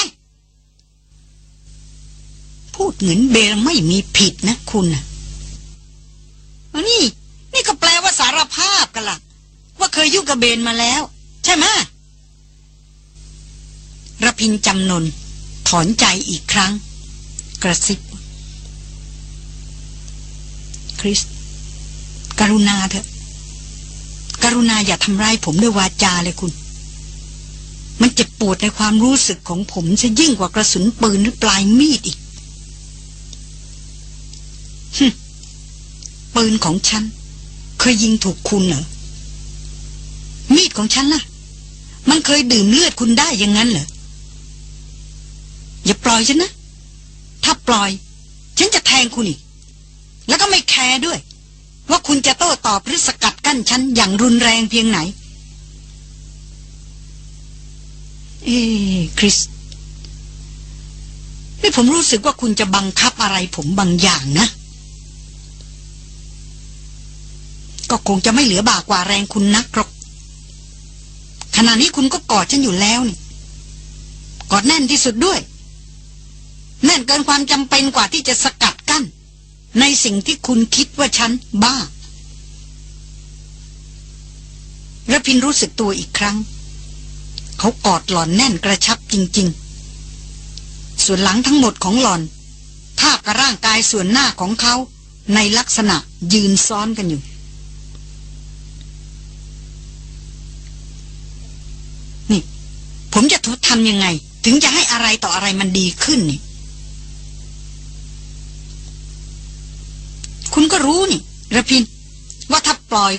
พูดเหมือนเบลไม่มีผิดนะคุณนะนี่ นี่ก็แปลว่าสารภาพกันละ่ะ ว่าเคยยุ่งกับเบนมาแล้ว ใช่ไหมระพินจำนนถอนใจอีกครั้ง กระซิบ ค ริส กรุณาเถอะ กรุณาอย่าทำร้ายผมด้วยวาจาเลยคุณ มันเจ็บปวดในความรู้สึกของผมจะยิ่งกว่ากระสุนปืนหรือปลายมีดอีกปืนของฉัน เคยยิงถูกคุณเหรอ มีดของฉันล่ะ มันเคยดื่มเลือดคุณได้ย่างนั้นเหรอ อย่าปล่อยฉันนะ ถ้าปล่อย ฉันจะแทงคุณอีก แล้วก็ไม่แคร์ด้วย ว่าคุณจะโต้ตอบหรือสกัดกั้นฉันอย่างรุนแรงเพียงไหน เอ้คริสนี่ผมรู้สึกว่าคุณจะบังคับอะไรผมบางอย่างนะ ก็คงจะไม่เหลือบากกว่าแรงคุณนักหรอกขณะนี้คุณก็กอดฉันอยู่แล้วนี่กอดแน่นที่สุดด้วย แน่นเกินความจำเป็นกว่าที่จะสกัด ในสิ่งที่คุณคิดว่าฉันบ้าระพินรู้สึกตัวอีกครั้ง เขากอดหล่อนแน่นกระชับจริง ๆ ส่วนหลังทั้งหมดของหล่อนทาบกับร่างกายส่วนหน้าของเขาในลักษณะยืนซ้อนกันอยู่ นี่ ผมจะทุบทำยังไง ถึงจะให้อะไรต่ออะไรมันดีขึ้นนี่ คุณ ก็รู้นี่ระพิน ว่าถ้าปล่อย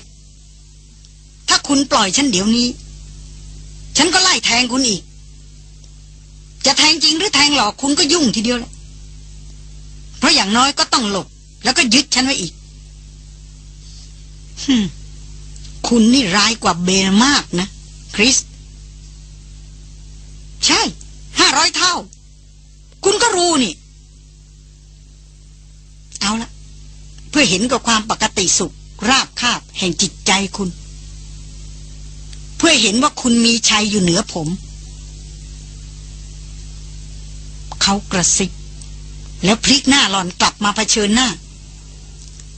ถ้าคุณปล่อยฉันเดี๋ยวนี้ ฉันก็ไล่แทงคุณอีก จะแทงจริงหรือแทงหลอกคุณก็ยุ่งทีเดียวแหละเพราะอย่างน้อยก็ต้องหลบ แล้วก็ยึดฉันไว้อีกคุณนี่ร้ายกว่าเบลมากนะ คริส ใช่ห้าร้อยเท่า คุณก็รู้นี่ เอาละ พื่อเห็นกับความปกติสุข ราบคาบแห่งจิตใจคุณ เพื่อเห็นว่าคุณมีชัยอยู่เหนือผม เขากระซิบแล้วพลิกหน้าหลอนกลับมาเผชิญหน้า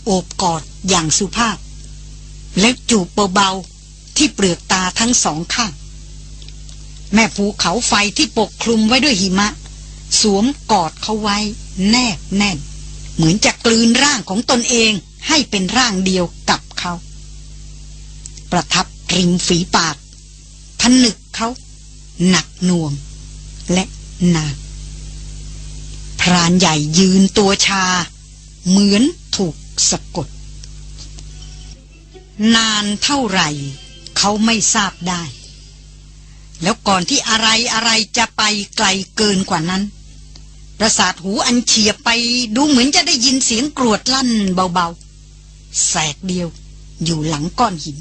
โอบกอดอย่างสุภาพ แล้วจูบเบาๆ ที่เปลือกตาทั้งสองข้าง แม่ภูเขาไฟที่ปกคลุมไว้ด้วยหิมะ สวมกอดเขาไว้แนบแน่น เหมือนจะกลืนร่างของตนเองให้เป็นร่างเดียวกับเขา ประทับริมฝีปากพนึกเขาหนักหน่วง และนานพรานใหญ่ยืนตัวชา เหมือนถูกสะกด นานเท่าไหร่ เขาไม่ทราบได้ แล้วก่อนที่อะไรอะไรจะไปไกลเกินกว่านั้น ประสาทหูอันเฉียบไปดูเหมือนจะได้ยินเสียงกรวดลั่นเบาๆ แสกเดียวอยู่หลังก้อนหิน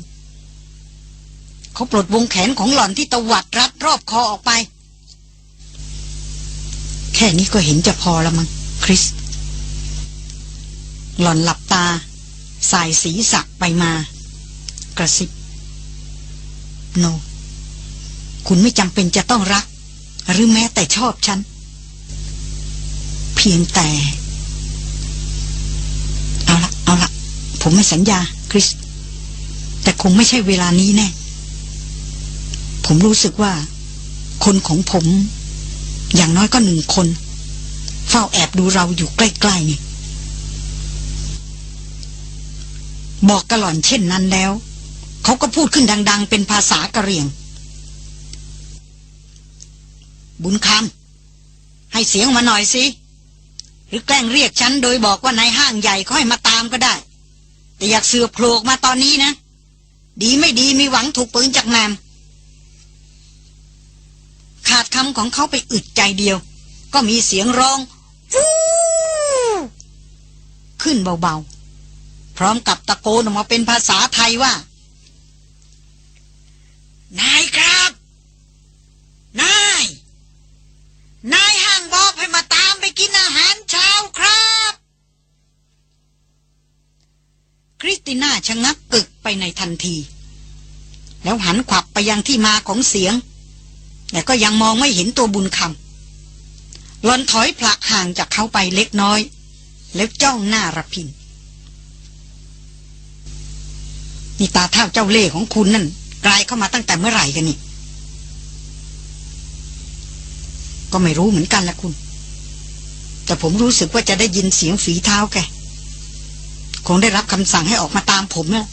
เขาปลดวงแขนของหล่อนที่ตวัดรัดรอบคอออกไป แค่นี้ก็เห็นจะพอละมั้งคริส หล่อนหลับตา สายสีสักไปมา กระซิบ โนคุณไม่จำเป็นจะต้องรัก หรือแม้แต่ชอบฉัน พียงแต่ เอาละเอาละผมไม่สัญญา คริส แต่คงไม่ใช่เวลานี้แน่ ผมรู้สึกว่า คนของผม อย่างน้อยก็หนึ่งคน เฝ้าแอบดูเราอยู่ใกล้ๆนี่บอกกระหล่อนเช่นนั้นแล้ว เขาก็พูดขึ้นดัง ๆ เป็นภาษากะเหรี่ยง บุญคำให้เสียงมาหน่อยสิ หรือแกล้งเรียกฉันโดยบอกว่านายห้างใหญ่ค่อยมาตามก็ได้ แต่อยากเสือโผล่มาตอนนี้นะ ดีไม่ดีมีหวังถูกปืนจากแนมขาดคำของเขาไปอึดใจเดียว ก็มีเสียงร้องฟูขึ้นเบาๆ พร้อมกับตะโกนออกมาเป็นภาษาไทยว่า นายครับ นาย นายห้างบอกให้มาตาม กินอาหารเช้าครับ คริสติน่าชะงักกึกไปในทันที แล้วหันขวับไปยังที่มาของเสียง แต่ก็ยังมองไม่เห็นตัวบุญคำหลอนถอยผลักห่างจากเขาไปเล็กน้อย แล้วจ้องหน้ารพินนี่ตาเท่าเจ้าเล่ห์ของคุณนั่นกลายเข้ามาตั้งแต่เมื่อไหร่กันนี่ ก็ไม่รู้เหมือนกันละคุณ แต่ผมรู้สึกว่าจะได้ยินเสียงฝีเท้าแก คงได้รับคำสั่งให้ออกมาตามผมนะ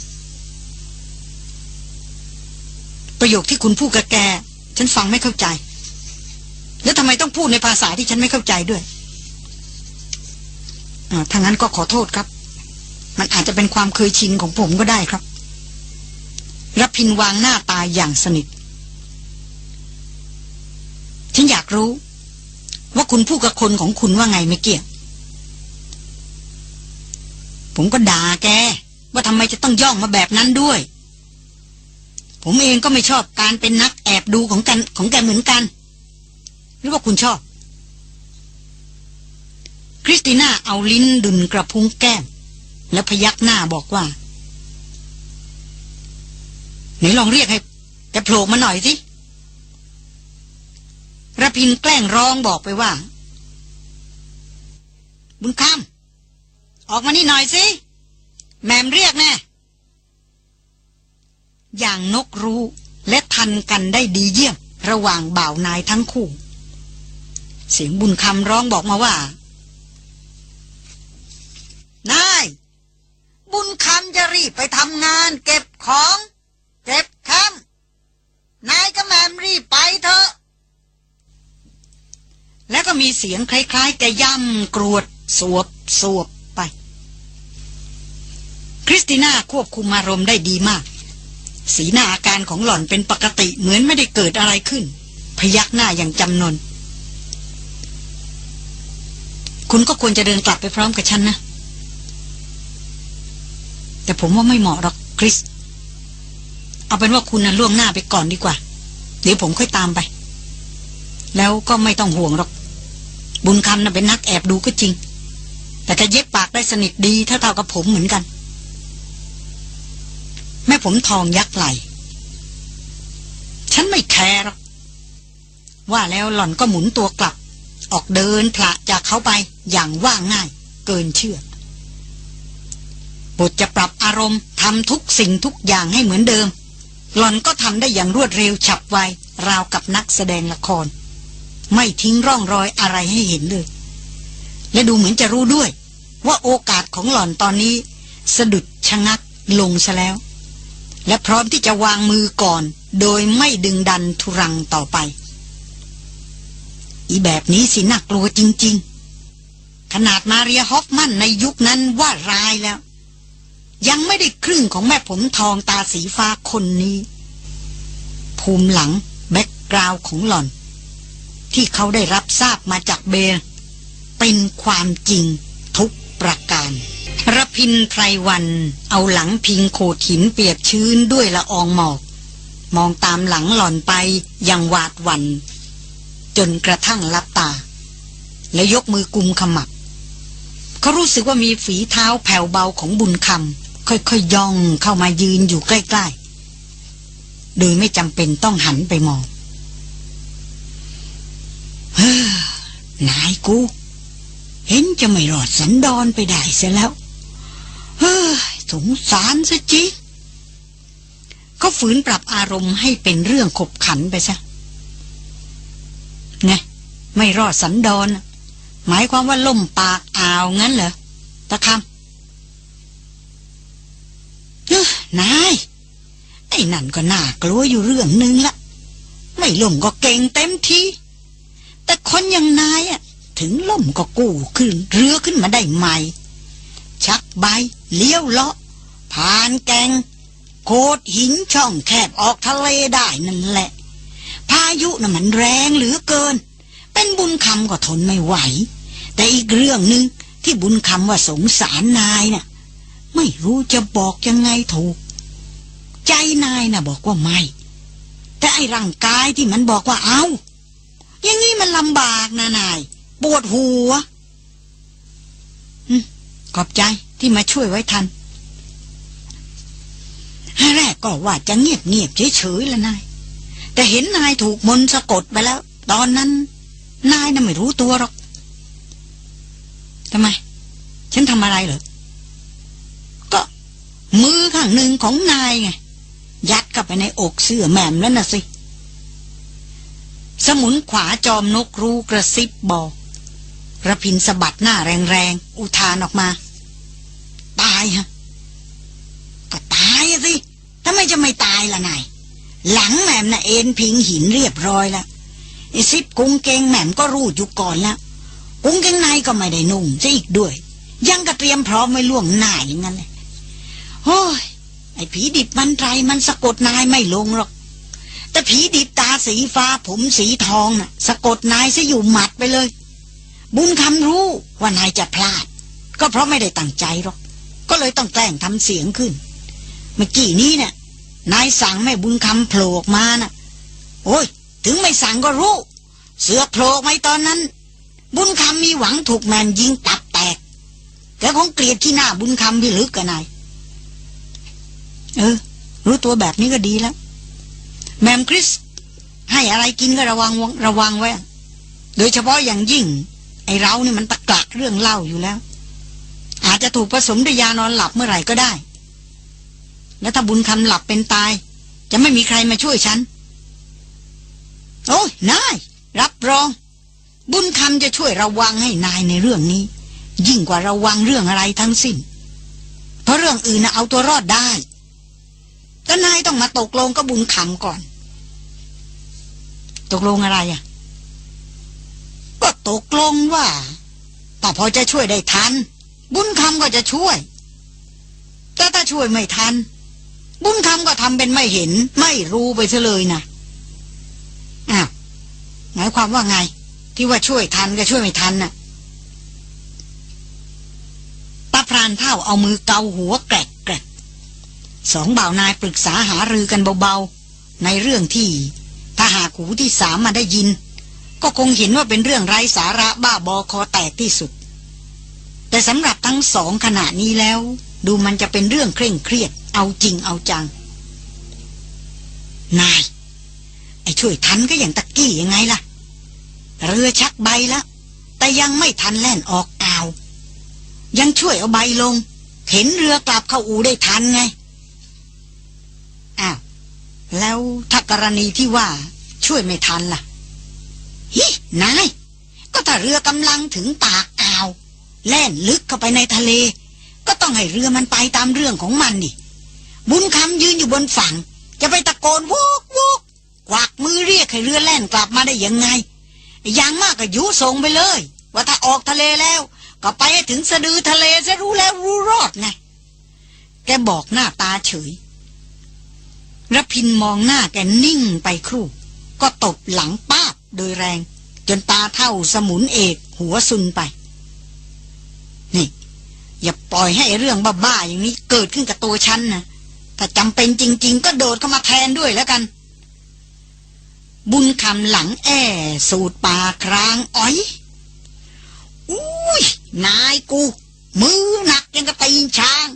ประโยคที่คุณพูดกับแก ฉันฟังไม่เข้าใจ แล้วทำไมต้องพูดในภาษาที่ฉันไม่เข้าใจด้วยถ้างั้นก็ขอโทษครับ มันอาจจะเป็นความเคยชินของผมก็ได้ครับรับพินวางหน้าตายอย่างสนิท ฉันอยากรู้ ว่าคุณพูดกับคนของคุณว่าไงไม่เกี่ยผมก็ด่าแก ว่าทำไมจะต้องย่องมาแบบนั้นด้วย ผมเองก็ไม่ชอบการเป็นนักแอบดูของกันของแกเหมือนกัน หรือว่าคุณชอบ คริสติน่าเอาลิ้นดุนกระพุ้งแก้ม แล้วพยักหน้าบอกว่าไหนลองเรียกให้แกโผล่มาหน่อยสิ ระพินแกล้งร้องบอกไปว่า บุญคำออกมานี่หน่อยสิ แมมเรียกแน่อย่างนกรู้และทันกันได้ดีเยี่ยม ระหว่างบ่าวนายทั้งคู่ เสียงบุญคำร้องบอกมาว่า นาย บุญคำจะรีบไปทำงาน เก็บของเจ็บคำนายก็แมมรีบไปเถอะ แล้วก็มีเสียงคล้าย ๆ จะย่ำกรวด สวบสวบไป คริสติน่าควบคุมอารมณ์ได้ดีมาก สีหน้าอาการของหล่อนเป็นปกติเหมือนไม่ได้เกิดอะไรขึ้น พยักหน้าอย่างจำนน คุณก็ควรจะเดินกลับไปพร้อมกับฉันนะ แต่ผมว่าไม่เหมาะหรอกคริส เอาเป็นว่าคุณน่ะล่วงหน้าไปก่อนดีกว่า เดี๋ยวผมค่อยตามไป แล้วก็ไม่ต้องห่วงหรอก บุญคำน่ะเป็นนักแอบดูก็จริง แต่ก็เย็บปากได้สนิทดีเท่าเท่ากับผมเหมือนกัน แม่ผมทองยักไหลฉันไม่แคร์หรอกว่าแล้วหล่อนก็หมุนตัวกลับ ออกเดินผละจากเขาไปอย่างว่าง่าย เกินเชื่อบทจะปรับอารมณ์ทำทุกสิ่งทุกอย่างให้เหมือนเดิม หล่อนก็ทำได้อย่างรวดเร็วฉับไว ราวกับนักแสดงละคร ไม่ทิ้งร่องรอยอะไรให้เห็นเลย และดูเหมือนจะรู้ด้วย ว่าโอกาสของหล่อนตอนนี้ สะดุดชะงักลงซะแล้ว และพร้อมที่จะวางมือก่อน โดยไม่ดึงดันทุรังต่อไป อีแบบนี้สิน่ากลัวจริง ๆ ขนาดมาเรียฮอฟมันในยุคนั้นว่าร้ายแล้ว ยังไม่ได้ครึ่งของแม่ผมทองตาสีฟ้าคนนี้ ภูมิหลังแบ็กกราวของหล่อน ที่เขาได้รับทราบมาจากเบลเป็นความจริงทุกประการระพินไพรวันเอาหลังพิงโขดหินเปียกชื้นด้วยละอองหมอก มองตามหลังหล่อนไปอย่างหวาดหวัน่นจนกระทั่งลับตา แล้วยกมือกุมขมับ เขารู้สึกว่ามีฝีเท้าแผ่วเบาของบุญคำค่อยๆยย่องเข้ามายืนอยู่ใกล้ ๆ โดยไม่จำเป็นต้องหันไปมอง นายกู เห็นจะไม่รอดสันดอนไปได้เสียแล้ว เฮ้สงสารซะจีก็ฝืนปรับอารมณ์ให้เป็นเรื่องขบขันไปซะไงไม่รอดสันดอน หมายความว่าล่มปากอ่าวงั้นเหรอตะคำเออนายไอ้นั่นก็น่ากลัวอยู่เรื่องหนึ่งละไม่ล่มก็เก่งเต็มที่ แต่คนอย่างนายอะถึงล่มก็กู้ขึ้น เรือขึ้นมาได้ใหม่ ชักใบเลี้ยวเลาะ ผ่านแกง โคดหินช่องแคบออกทะเลได้นั่นแหละ พายุน่ะมันแรงเหลือเกิน เป็นบุญคำก็ทนไม่ไหว แต่อีกเรื่องหนึ่งที่บุญคำว่าสงสารนายน่ะ ไม่รู้จะบอกยังไงถูก ใจนายนะ่ะบอกว่าไม่ แต่ไอ้ร่างกายที่มันบอกว่าเอา อย่างนี้มันลำบากนะนาย ปวดหัวขอบใจที่มาช่วยไว้ทันแรกก็ว่าจะเงียบเงียบเฉยๆละนาย แต่เห็นนายถูกมนต์สะกดไปแล้ว ตอนนั้น นายน่ะไม่รู้ตัวหรอกทำไม ฉันทำอะไรเหรอ ก็มือข้างหนึ่งของนายไง ยัดเข้าไปในอกเสื้อแหม่มแล้วน่ะสิ สมุนขวาจอมนกรู้กระซิบบอกระพินสะบัดหน้าแรงๆ อุทานออกมา ตายฮะ ก็ตายสิทำไมจะไม่ตายล่ะนาย หลังแหม่มน่ะเอ็นพิงหินเรียบร้อยแล้วไอ้ซิปกุ้งเกงแหม่มก็รูดอยู่ก่อนแล้วกุ้งเกงในก็ไม่ได้นุ่งซะอีกด้วย ยังกระเตรียมพร้อมไว้ล่วงหน้าอย่างนั้นเลยโอ้ยไอ้ผีดิบมันไรมันสะกดนายไม่ลงหรอก แต่ผีดิบตาสีฟ้าผมสีทองน่ะ สะกดนายซะอยู่หมัดไปเลย บุญคำรู้ว่านายจะพลาด ก็เพราะไม่ได้ตั้งใจหรอก ก็เลยต้องแกล้งทำเสียงขึ้น เมื่อกี้นี้เนี่ยนายสั่งแม่บุญคำโผล่ออกมาน่ะ โอ้ย ถึงไม่สั่งก็รู้ เสือโผล่ไหมตอนนั้น บุญคำมีหวังถูกแมนยิงตับแตกแกคงเกลียดที่หน้าบุญคำพี่ลึกกันนายเออ รู้ตัวแบบนี้ก็ดีแล้ว แมมคริส ให้อะไรกินก็ระวังระวังไว้ โดยเฉพาะอย่างยิ่ง ไอ้เรานี่มันตะกลักเรื่องเล่าอยู่แล้ว อาจจะถูกผสมด้วยยานอนหลับเมื่อไหร่ก็ได้ แล้วถ้าบุญคำหลับเป็นตาย จะไม่มีใครมาช่วยฉัน โอ้ยนายรับรอง บุญคำจะช่วยระวังให้นายในเรื่องนี้ ยิ่งกว่าระวังเรื่องอะไรทั้งสิ้น เพราะเรื่องอื่นนะเอาตัวรอดได้แต่นายต้องมาตกลงกับบุญคำก่อน ตกลงอะไรอะ ก็ตกลงว่าถ้าพอจะช่วยได้ทัน บุญคำก็จะช่วย แต่ถ้าช่วยไม่ทัน บุญคำก็ทำเป็นไม่เห็น ไม่รู้ไปซะเลยนะอ้าวหมายความว่าไง ที่ว่าช่วยทันก็ช่วยไม่ทันน่ะตาพรานเท่าเอามือเกาหัวแกรกแกรกสองบ่าวนายปรึกษาหารือกันเบาๆ ในเรื่องที่ ถ้าหากหูที่สามมาได้ยิน ก็คงเห็นว่าเป็นเรื่องไร้สาระบ้าบอคอแตกที่สุด แต่สำหรับทั้งสองขณะนี้แล้ว ดูมันจะเป็นเรื่องเคร่งเครียด เอาจริงเอาจัง นาย ไอ้ช่วยทันก็อย่างตะกี้ยังไงล่ะ เรือชักใบแล้วแต่ยังไม่ทันแล่นออกอ่าว ยังช่วยเอาใบลงเข็นเรือกลับเข้าอูได้ทันไงอ้าวแล้วถ้ากรณีที่ว่า ช่วยไม่ทันล่ะ ฮินาย ก็ถ้าเรือกำลังถึงปากอ่าว แล่นลึกเข้าไปในทะเล ก็ต้องให้เรือมันไปตามเรื่องของมันดิบุญคำยืนอยู่บนฝั่ง จะไปตะโกนวกโวกกวักมือเรียกให้เรือแล่นกลับมาได้ยังไงอย่างมากก็ยุส่งไปเลย ว่าถ้าออกทะเลแล้ว ก็ไปให้ถึงสะดือทะเลจะรู้แล้วรู้รอดไง แกบอกหน้าตาเฉยรพินมองหน้าแกนิ่งไปครู่ ก็ตบหลังป้าบโดยแรง จนตาเท่าสมุนเอกหัวซุนไป นี่ อย่าปล่อยให้เรื่องบ้าๆอย่างนี้เกิดขึ้นกับตัวฉันนะถ้าจำเป็นจริง ๆ ก็โดดเข้ามาแทนด้วยแล้วกัน บุญคำหลังแอสูดปาครางอ้อยอุ้ยนายกู มือหนักยังกระตีนช้าง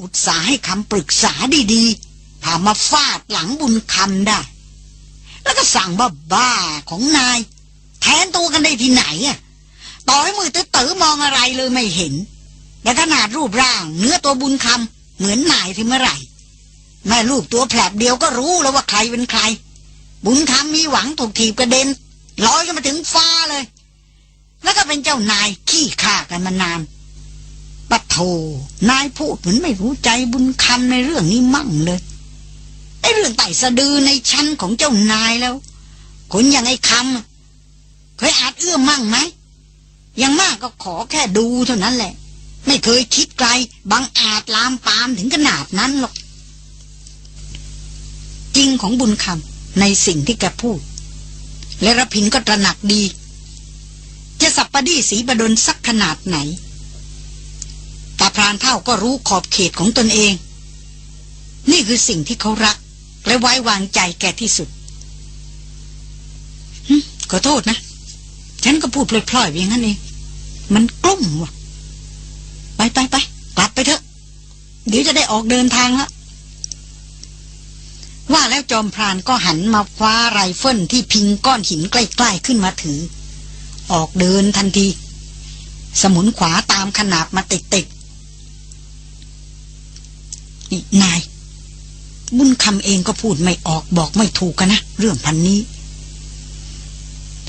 อุตส่าห์ให้คำปรึกษาดีๆพามาฟาดหลังบุญคำได้ แล้วก็สั่งบ้าบ้าของนาย แทนตัวกันได้ที่ไหนอะต่อให้มือตื้อๆมองอะไรเลยไม่เห็นแต่ขนาดรูปร่าง เนื้อตัวบุญคำเหมือนนายที่เมื่อไหร่ แม่รูปตัวแผลบเดียวก็รู้แล้วว่าใครเป็นใคร บุญคำมีหวังถูกถีบกระเด็นลอยกันมาถึงฟ้าเลย แล้วก็เป็นเจ้านายขี้ข่ากันมานานปะโทนายพูดเหมือนไม่รู้ใจบุญคำในเรื่องนี้มั่งเลย เรื่องไต่สะดือในชั้นของเจ้านายแล้ว คนอย่างไอ้คำเคยอาจเอื้อมมั่งไหมยังมากก็ขอแค่ดูเท่านั้นแหละ ไม่เคยคิดไกลบังอาจลามปามถึงขนาดนั้นหรอก จริงของบุญคำในสิ่งที่แกพูด และรพินก็ตระหนักดี จะสับปดีสีบดลสักขนาดไหนตาพรานเท่าก็รู้ขอบเขตของตนเอง นี่คือสิ่งที่เขารัก และไว้วางใจแกที่สุดขอโทษนะ ฉันก็พูดพล่อยๆอย่างนั้นเอง มันกลุ้มว่ะ ไปไปไปกลับไปเถอะ เดี๋ยวจะได้ออกเดินทางล้วว่าแล้วจอมพรานก็หันมาคว้าไรเฟิลที่พิงก้อนหินใกล้ ๆ ขึ้นมาถือ ออกเดินทันที สมุนขวาตามขนาบมาติดๆนี่นาย บุญคำเองก็พูดไม่ออกบอกไม่ถูกกันนะ เรื่องพันนี้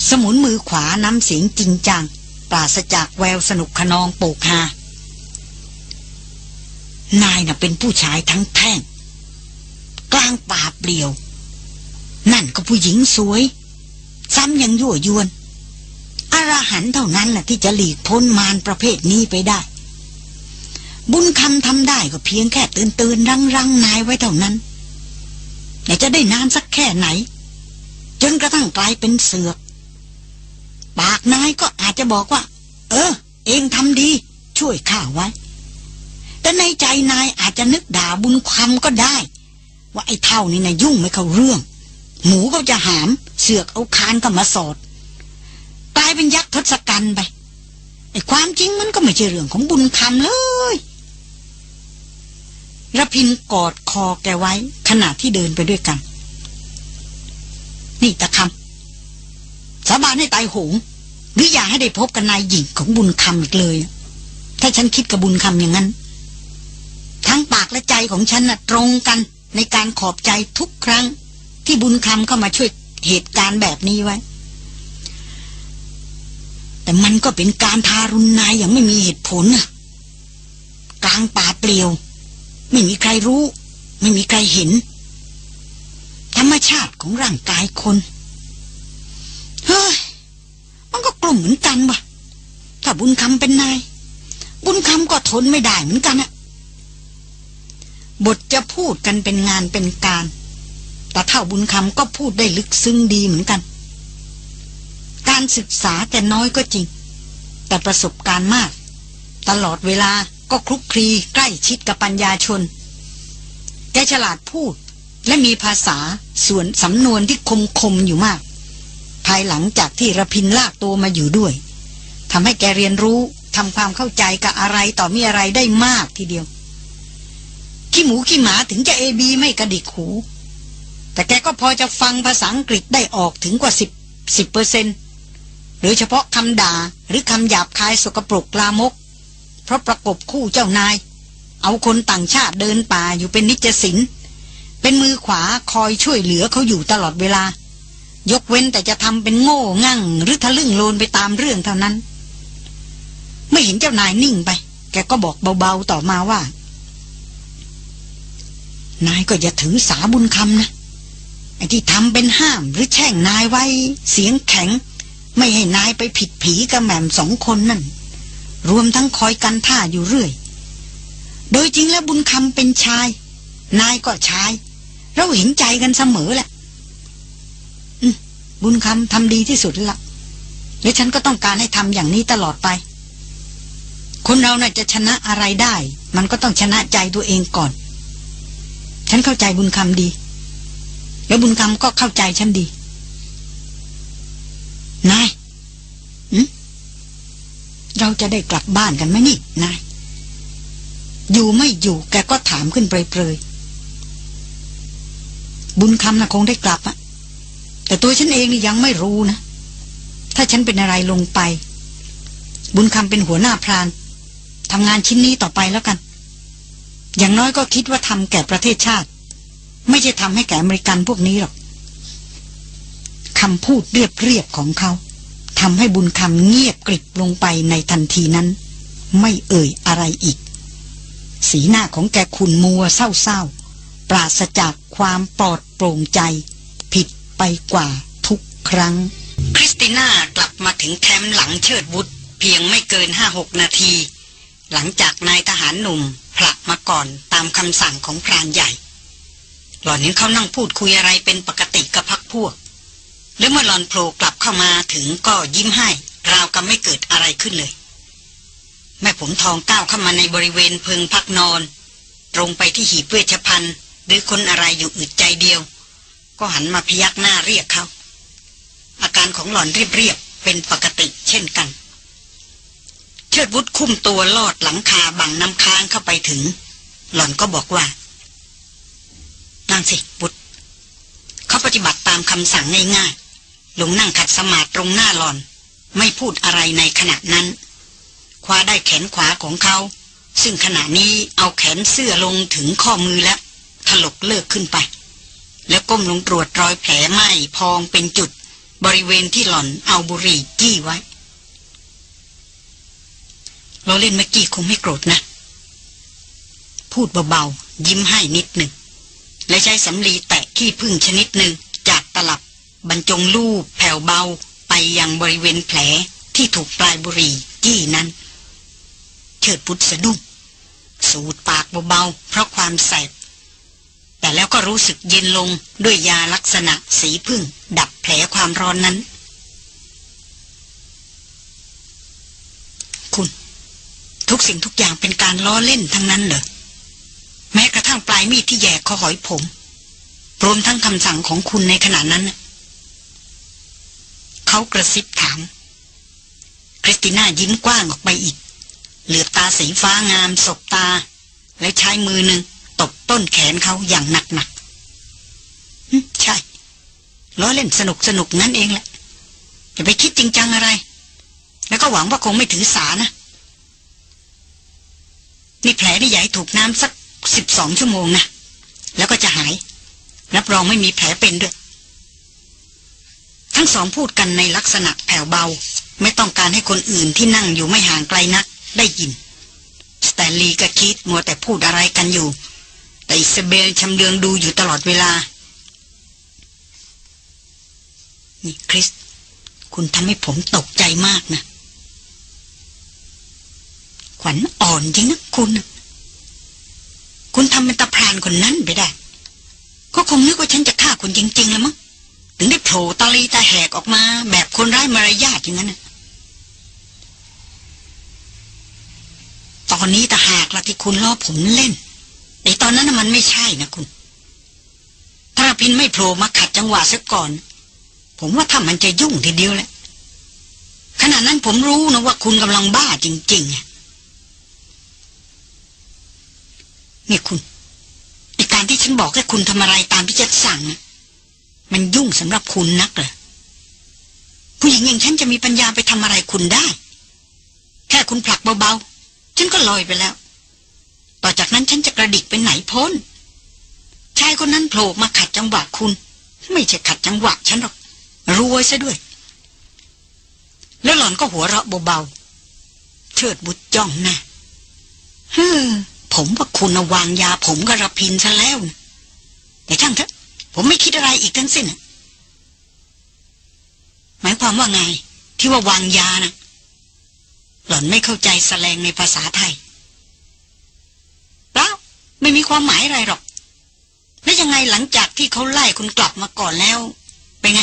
สมุนมือขวาน้ำเสียงจริงจัง ปราศจากแววสนุกขนองโปกฮานายน่ะเป็นผู้ชายทั้งแท่ง กลางป่าเปลี่ยว นั่นก็ผู้หญิงสวย ซ้ำยังยั่วยวนอรหันเท่านั้นแหละที่จะหลีกพ้นมารประเภทนี้ไปได้ บุญคำทำได้ก็เพียงแค่ตื่นตื่นรังรังนายไว้เท่านั้น แต่จะได้นานสักแค่ไหน จนกระทั่งกลายเป็นเสือก ปากนายก็อาจจะบอกว่า เออ เองทำดี ช่วยข้าไว้ แต่ในใจนายอาจจะนึกด่าบุญคำก็ได้ ว่าไอ้เท่านี่นะยุ่งไม่เข้าเรื่อง หมูก็จะหาม เสือกเอาคานก็มาสอดกลายเป็นยักษ์ทศกัณฐ์ไปไอ้ความจริงมันก็ไม่ใช่เรื่องของบุญคำเลย ระพินกอดคอแกไว้ ขณะที่เดินไปด้วยกัน นี่ตะคำสาบานให้ตายโหง หรืออยากให้ได้พบกับนายหญิงของบุญคำอีกเลย ถ้าฉันคิดกับบุญคำอย่างนั้น ทั้งปากและใจของฉันน่ะตรงกันในการขอบใจทุกครั้ง ที่บุญคำเข้ามาช่วยเหตุการณ์แบบนี้ไว้ แต่มันก็เป็นการทารุณนายอย่างไม่มีเหตุผลนะกลางป่าเปลี่ยว ไม่มีใครรู้ ไม่มีใครเห็น ธรรมชาติของร่างกายคน เฮ้ย มันก็กลุ่มเหมือนกันวะถ้าบุญคำเป็นนาย บุญคำก็ทนไม่ได้เหมือนกันอะบทจะพูดกันเป็นงานเป็นการ แต่เท่าบุญคำก็พูดได้ลึกซึ้งดีเหมือนกัน การศึกษาแต่น้อยก็จริง แต่ประสบการณ์มาก ตลอดเวลา ก็คลุกคลีใกล้ชิดกับปัญญาชน แกฉลาดพูดและมีภาษาส่วนสำนวนที่คมคมอยู่มาก ภายหลังจากที่ระพินลากตัวมาอยู่ด้วยทำให้แกเรียนรู้ทำความเข้าใจกับอะไรต่อมีอะไรได้มากทีเดียว ขี้หมูขี้หมาถึงจะเอบีไม่กระดิกหู แต่แกก็พอจะฟังภาษาอังกฤษได้ออกถึงกว่าสิบสิบเปอร์เซ็นหรือเฉพาะคำด่าหรือคำหยาบคายสกปรกลามก เพราะประกบคู่เจ้านาย เอาคนต่างชาติเดินป่าอยู่เป็นนิจสินเป็นมือขวาคอยช่วยเหลือเขาอยู่ตลอดเวลา ยกเว้นแต่จะทำเป็นโง่งั่ง หรือทะลึ่งโลนไปตามเรื่องเท่านั้น ไม่เห็นเจ้านายนิ่งไป แกก็บอกเบาๆต่อมาว่า นายก็อย่าถือสาบุญคำนะไอ้ที่ทำเป็นห้ามหรือแช่งนายไว้ เสียงแข็ง ไม่ให้นายไปผิดผีกับแหม่มสองคนนั่น รวมทั้งคอยกันท่าอยู่เรื่อย โดยจริงแล้วบุญคำเป็นชาย นายก็ชาย เราเห็นใจกันเสมอแหละบุญคำทำดีที่สุดละและฉันก็ต้องการให้ทำอย่างนี้ตลอดไป คนเราน่ะจะชนะอะไรได้ มันก็ต้องชนะใจตัวเองก่อน ฉันเข้าใจบุญคำดี แล้วบุญคำก็เข้าใจฉันดี นาย จะได้กลับบ้านกันไหมนี่นายอยู่ไม่อยู่แกก็ถามขึ้นเปรยๆบุญคำนะคงได้กลับอะแต่ตัวฉันเองนี่ยังไม่รู้นะ ถ้าฉันเป็นอะไรลงไป บุญคำเป็นหัวหน้าพรานทำงานชิ้นนี้ต่อไปแล้วกัน อย่างน้อยก็คิดว่าทำแก่ประเทศชาติ ไม่ใช่ทำให้แก่อเมริกันพวกนี้หรอกคำพูดเรียบๆของเขา ทำให้บุญคำเงียบกริบลงไปในทันทีนั้น ไม่เอ่ยอะไรอีก สีหน้าของแกขุนมัวเศร้าๆ ปราศจากความปลอดโปร่งใจ ผิดไปกว่าทุกครั้ง คริสติน่ากลับมาถึงแคมป์หลังเชิดบุตรเพียงไม่เกินห้าหกนาที หลังจากนายทหารหนุ่มผลักมาก่อนตามคำสั่งของพรานใหญ่ หล่อนเห็นเขานั่งพูดคุยอะไรเป็นปกติกับพักพวก แล้วเมื่อหลอนโผล่กลับเข้ามาถึงก็ยิ้มให้ ราวกับไม่เกิดอะไรขึ้นเลย แม่ผมทองก้าวเข้ามาในบริเวณพึงพักนอน ตรงไปที่หีบเวชภัณฑ์หรือคนอะไรอยู่อึดใจเดียว ก็หันมาพยักหน้าเรียกเขา อาการของหลอนเรียบๆเป็นปกติเช่นกัน เชิดวุฒคุ้มตัวลอดหลังคาบังน้ำค้างเข้าไปถึง หล่อนก็บอกว่านั่งสิบุตรเขาปฏิบัติตามคำสั่งง่ายๆ ลงนั่งขัดสมาธิตรงหน้าหลอน ไม่พูดอะไรในขณะนั้น คว้าได้แขนขวาของเขา ซึ่งขณะนี้เอาแขนเสื้อลงถึงข้อมือแล้วถลกเลิกขึ้นไป แล้วก้มลงตรวจรอยแผลไหม้พองเป็นจุด บริเวณที่หล่อนเอาบุหรี่จี้ไว้เราเล่นเมื่อกี้คงไม่โกรธนะ พูดเบาๆ ยิ้มให้นิดหนึ่ง และใช้สำลีแตะขี้พึ่งชนิดหนึ่งจากตลับ บรรจงลูบแผ่วเบาไปยังบริเวณแผลที่ถูกปลายบุหรี่จี้นั้น เชิดพุทธสะดุ้งสูดปากเบาๆเพราะความแสบ แต่แล้วก็รู้สึกเย็นลงด้วยยาลักษณะสีพึ่ง ดับแผลความร้อนนั้น คุณ ทุกสิ่งทุกอย่างเป็นการล้อเล่นทั้งนั้นเหรอ แม้กระทั่งปลายมีดที่แย่คอหอยผม รวมทั้งคำสั่งของคุณในขณะนั้น เขากระซิบถาม คริสติน่ายิ้มกว้างออกไปอีก เหลือบตาสีฟ้างามสบตา และใช้มือหนึ่งตบต้นแขนเขาอย่างหนักหนักใช่ล้อเล่นสนุกสนุกงั้นเองแหละอย่าไปคิดจริงจังอะไร แล้วก็หวังว่าคงไม่ถือสานะ นี่แผลนี่ใหญ่ถูกน้ำสักสิบสองชั่วโมงนะ แล้วก็จะหาย รับรองไม่มีแผลเป็นด้วย ทั้งสองพูดกันในลักษณะแผ่วเบา ไม่ต้องการให้คนอื่นที่นั่งอยู่ไม่ห่างไกลนัก ได้ยิน สแตนลีย์กับคิดมัวแต่พูดอะไรกันอยู่ แต่อิสเบลชำเลืองดูอยู่ตลอดเวลา นี่คริส คุณทำให้ผมตกใจมากนะ ขวัญอ่อนจริงนะคุณ คุณทำเป็นตะพรานคนนั้นไปได้ ก็คงนึกว่าฉันจะฆ่าคุณจริง ๆ แล้วมั้ง ถึงได้โผล่ตาลีตาแหกออกมา แบบคนไร้มารยาทอย่างนั้นนะตอนนี้ตาหากละที่คุณล่อผมเล่น ในตอนนั้นมันไม่ใช่นะคุณ ถ้าพินไม่โผล่มาขัดจังหวะซะก่อน ผมว่าถ้ามันจะยุ่งทีเดียวแหละขณะนั้นผมรู้นะว่าคุณกำลังบ้าจริงๆนี่คุณในการที่ฉันบอกให้คุณทำอะไรตามที่ฉันสั่ง มันยุ่งสำหรับคุณนักเหรอผู้หญิงอย่างฉันจะมีปัญญาไปทำอะไรคุณได้ แค่คุณผลักเบาๆ ฉันก็ลอยไปแล้ว ต่อจากนั้นฉันจะกระดิกไปไหนพ้น ชายคนนั้นโผล่มาขัดจังหวะคุณ ไม่ใช่ขัดจังหวะฉันหรอกรวยซะด้วย แล้วหล่อนก็หัวเราะเบาๆ เชิดบุตรจ้องหน้าฮึผมว่าคุณวางยาผมกับรพินซะแล้ว แต่ช่างเถอะ ผมไม่คิดอะไรอีกทั้งสิ้น หมายความว่าไง ที่ว่าวางยานะหล่อนไม่เข้าใจแสลงในภาษาไทยแล้วไม่มีความหมายอะไรหรอก แล้วยังไงหลังจากที่เขาไล่คุณกลับมาก่อนแล้ว เป็นไง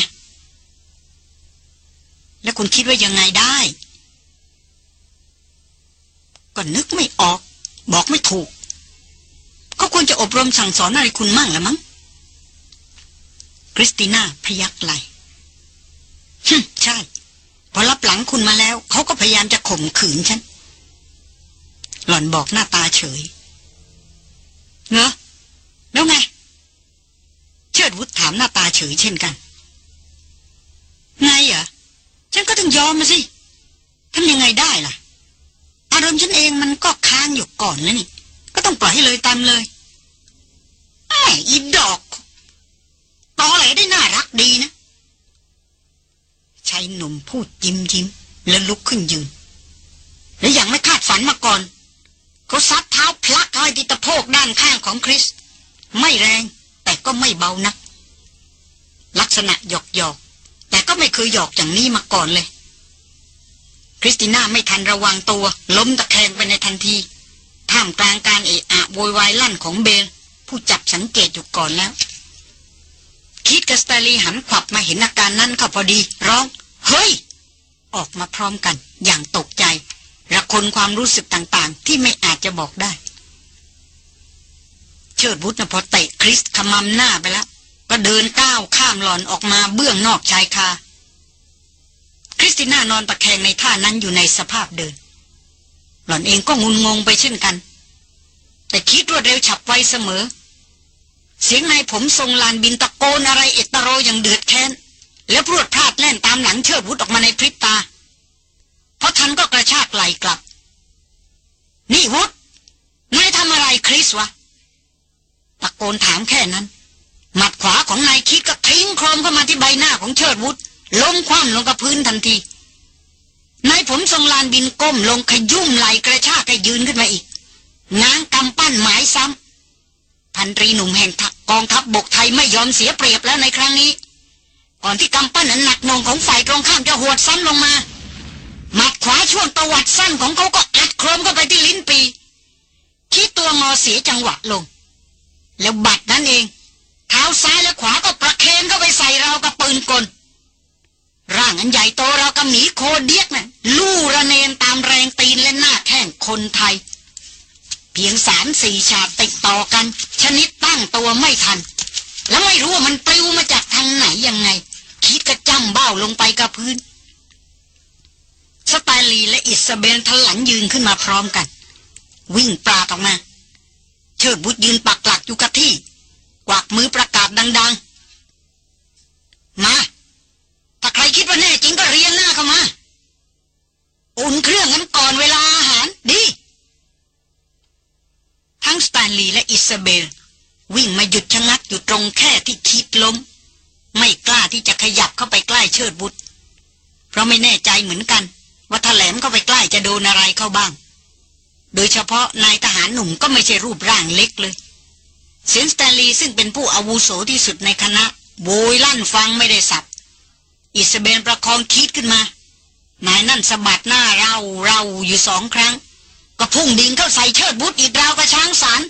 แล้วคุณคิดว่ายังไงได้ ก็นึกไม่ออก บอกไม่ถูก ก็ควรจะอบรมสั่งสอนอะไรคุณมั่งละมั้ง คริสติน่าพยักไหลใช่ พอรับหลังคุณมาแล้ว เขาก็พยายามจะข่มขืนฉัน หล่อนบอกหน้าตาเฉยเนอะแล้วไง เชิดวุฒถามหน้าตาเฉยเช่นกัน ไงเหรอฉันก็ต้องยอมมาสิทำยังไงได้ล่ะ อารมณ์ฉันเองมันก็ค้างอยู่ก่อนแล้วนี่ ก็ต้องปล่อยให้เลยตามเลยแม่อีดอก ตอแหลได้น่ารักดีนะชายหนุ่มพูดยิ้มยิ้มแล้วลุกขึ้นยืน และอย่างไม่คาดฝันมาก่อน เขาซัดเท้าพลักเอาติตะโพกด้านข้างของคริส ไม่แรงแต่ก็ไม่เบานัก ลักษณะหยอกหยอกแต่ก็ไม่เคยหยอกอย่างนี้มาก่อนเลย คริสติน่าไม่ทันระวังตัว ล้มตะแคงไปในทันทีท่ามกลางการเอะอะโวยวายลั่นของเบลผู้จับสังเกตอยู่ก่อนแล้ว คิดกับสตาลีหันขวับมาเห็นอาการนั้นเขาพอดี ร้อง เฮ้ย ออกมาพร้อมกัน อย่างตกใจ ระคนความรู้สึกต่างๆ ที่ไม่อาจจะบอกได้ เชิดบุตรพอเตะคริสขมำหน้าไปแล้ว ก็เดินก้าวข้ามหลอนออกมาเบื้องนอกชายคา คริสติน่านอนตะแคงในท่านั้นอยู่ในสภาพเดิน หล่อนเองก็งุนงงไปเช่นกัน แต่คิดรวดเร็วฉับไวเสมอ เสียงนายผมทรงลานบินตะโกนอะไรเอตโรอย่างเดือดแค้น แล้วพรวดพลาดแล่นตามหลังเชิดวุฒออกมาในพริบตาเพอทันก็กระชากไหลกลับ นี่วุฒนายทำอะไรคริสวะ ตะโกนถามแค่นั้น หมัดขวาของนายคิดก็ทิ้งโครมเข้ามาที่ใบหน้าของเชิดวุฒล้มคว่ำลงกับพื้นทันทีนายผมทรงลานบินก้มลงขยุ่มไหลกระชากให้ยืนขึ้นมาอีกง้างกำปั้นหมายซ้ำ พันตรีหนุ่มแห่งกองทัพบบกไทยไม่ยอมเสียเปรียบแล้วในครั้งนี้ ก่อนที่กำปั้นนั้นหนักนงของฝ่ายตรงข้ามจะหวดซ้ำลงมาหมัดขวาช่วงตวัดสั้นของเขาก็อัดโครมเข้าไปที่ลิ้นปี คิดตัวงอเสียจังหวะลง แล้วบัดนั้นเองเท้าซ้ายและขวาก็ประเคนเข้าไปใส่เรากับปืนกล ร่างอันใหญ่โตเรากับหมีโคเดียกนะ่ะลู่ระเนนตามแรงตีนและหน้าแข้งคนไทย เพียงสามสี่ฉาบติดต่อกัน ชนิดตั้งตัวไม่ทัน แล้วไม่รู้ว่ามันปลิวมาจากทางไหนยังไง คิดกระจำเบ้าลงไปกับพื้น สไตลีและอิสเบนทลันยืนขึ้นมาพร้อมกัน วิ่งปราดออกมา เชิดบุตรยืนปักหลักอยู่กับที่ กวักมือประกาศดัง ๆ มาถ้าใครคิดว่าแน่จริงก็เรียนหน้าเข้ามา อุ่นเครื่องกันก่อนเวลาอาหารดี ทั้งสแตนลีย์และอิสเบล วิ่งมาหยุดชะงักอยู่ตรงแค่ที่คิดล้ม ไม่กล้าที่จะขยับเข้าไปใกล้เชิดบุตร เพราะไม่แน่ใจเหมือนกันว่าถแถลมเข้าไปใกล้จะโดนอะไรเข้าบ้าง โดยเฉพาะนายทหารหนุ่มก็ไม่ใช่รูปร่างเล็กเลยเซนสแตนลีย์ซึ่งเป็นผู้อาวุโสที่สุดในคณะโบยลั่นฟังไม่ได้สับ อิสเบนประคองคิดขึ้นมา นายนั่นสะบัดหน้าเราเราอยู่สองครั้ง ก็พุ่งดิ่งเข้าใส่เชิดบุตรอีกราวกระช้างสาร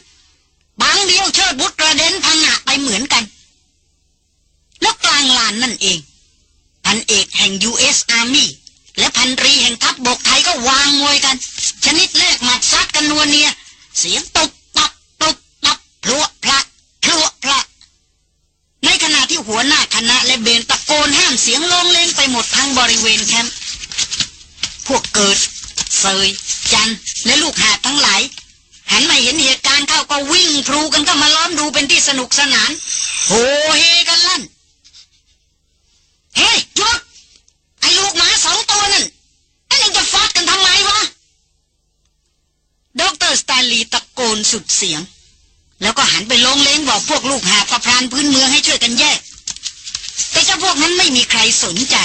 บางเดียวเชิดบุตรกระเด็นพังหะไปเหมือนกัน แล้วกลางลานนั่นเอง พันเอกแห่ง U.S. Army และพันตรีแห่งทัพบบกไทยก็วางมวยกัน ชนิดแรกหมัดซัดกันนัวเนีย เสียงตุบตับตุบตับพลวพละพลวพละในขณะที่หัวหน้าคณะและเบนตะโกนห้ามเสียงลงเลงไปหมดทั้งบริเวณแคมป์พวกเกิดเซย จันและลูกหาทั้งหลาย หันมาเห็นเหตุการณ์เข้าก็วิ่งพลูกันก็มาล้อมดูเป็นที่สนุกสนาน โหเฮกันลั่น เฮ้ยหยุดไอ้ลูกหมาสองตัวนั่นนั่นยังจะฟาดกันทำไมวะดรสแตนลีย์ตะโกนสุดเสียง แล้วก็หันไปล้งเล้งบอกพวกลูกหาบและพรานพื้นเมืองให้ช่วยกันแยก แต่เจ้าพวกนั้นไม่มีใครสนใจ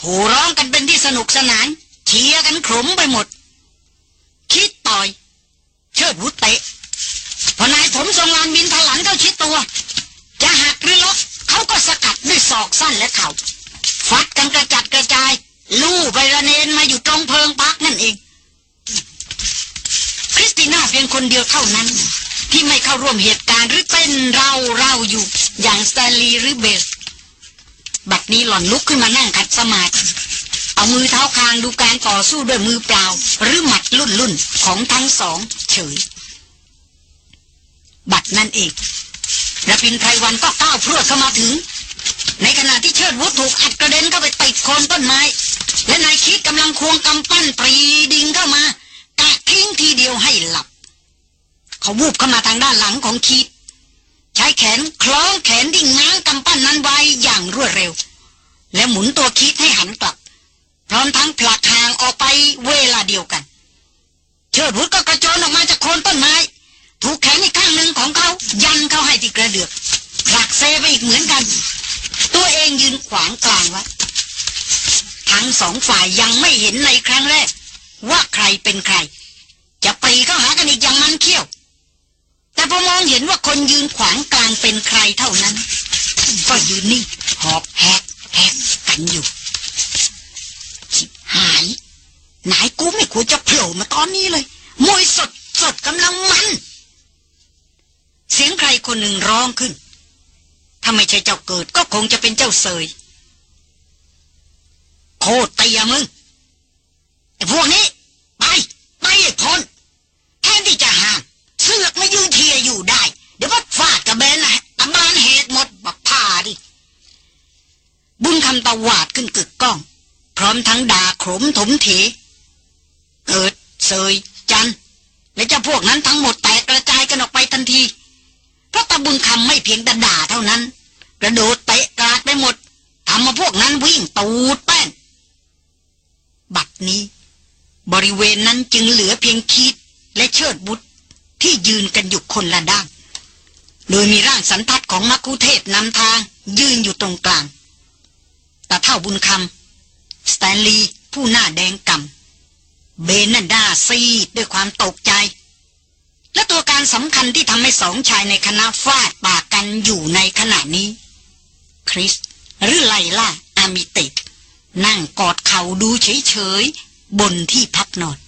โหร้องกันเป็นที่สนุกสนานเชียร์กันขรมไปหมด คิดต่อย เชิดวุธเตะพอนายผมทรงลานบินถลำเข้าชิดตัว จะหักหรือล็อกเขาก็สกัดด้วยศอกสั้นและเข่าฟัดกันกระจัดกระจาย ลู่ไประเนนมาอยู่ตรงเพิงพักนั่นเอง คริสติน่าเพียงคนเดียวเท่านั้น ที่ไม่เข้าร่วมเหตุการณ์หรือเต้นเร่าๆ อยู่ อย่างสแตนลีย์หรือเบส บัดนี้หล่อนลุกขึ้นมานั่งขัดสมาธิ เอามือเท้าคางดูการต่อสู้ด้วยมือเปล่า หรือหมัดลุ่นลุ่นๆของทั้งสองเฉย บัดนั่นเองระพินไพรวันก็ก้าวพรวดเข้ามาถึง ในขณะที่เชิดวุฒถูกอัดกระเด็นเข้าไปติดโคนต้นไม้ และนายคิดกำลังควงกำปั้นปรีดิงเข้ามากะทิ้งทีเดียวให้หลับ เขาวูบเข้ามาทางด้านหลังของคิดใช้แขนคล้องแขนที่ง้างกำปั้นนั้นไว้อย่างรวดเร็ว และหมุนตัวคิดให้หันกลับ พร้อมทั้งผลักห่างออกไปเวลาเดียวกัน เชิดวุฒก็กระโจนออกมาจากโคนต้นไม้ ถูกแขนอีกข้างหนึ่งของเขายันเข้าให้ที่กระเดือกผลักเซไปอีกเหมือนกัน ตัวเองยืนขวางกลางไว้ทั้งสองฝ่ายยังไม่เห็นในครั้งแรก ว่าใครเป็นใคร จะปีเข้าหากันอีกอย่างมันเขี้ยว แต่พอมองเห็นว่าคนยืนขวางกลางเป็นใครเท่านั้น ก็ยืนนิ่งหอบแหกแหกกันอยู่ หายนายกูไม่ควรจะโผล่มาตอนนี้เลยมวยสดสดกำลังมัน เสียงใครคนหนึ่งร้องขึ้น ถ้าไม่ใช่เจ้าเกิดก็คงจะเป็นเจ้าเสย โคตรเตียมึงไอ้พวกนี้ ไป ไปไอ้พนแทนที่จะห้ามเสือกไมายืนเทียอยู่ได้ เดี๋ยวว่าฟาดกับเบนนะตำบานเหตุหมดบักผ้าดิบุญคำตะวาดขึ้นกึกก้อง พร้อมทั้งด่าโขมถมเถเกิดเสยจันและเจ้าพวกนั้นทั้งหมดแตกกระจายกันออกไปทันที เพราะตาบุญคำไม่เพียงแต่ด่าเท่านั้น กระโดดเตะกราดไปหมดทำมาพวกนั้นวิ่งตูดแป้งบัดนี้ บริเวณนั้นจึงเหลือเพียงคิดและเชิดวุธที่ยืนกันอยู่คนละด้านโดยมีร่างสันทัดของมัคคุเทศก์นำทางยืนอยู่ตรงกลางตาเฒ่าบุญคำ สแตนลีย์ผู้หน้าแดงก่ำเบนนันดาซีดด้วยความตกใจ และตัวการสำคัญที่ทำให้สองชายในคณะฟาดปากกันอยู่ในขณะนี้ คริสหรือไลล่าอามิติดนั่งกอดเข่าดูเฉยๆบนที่พักนอน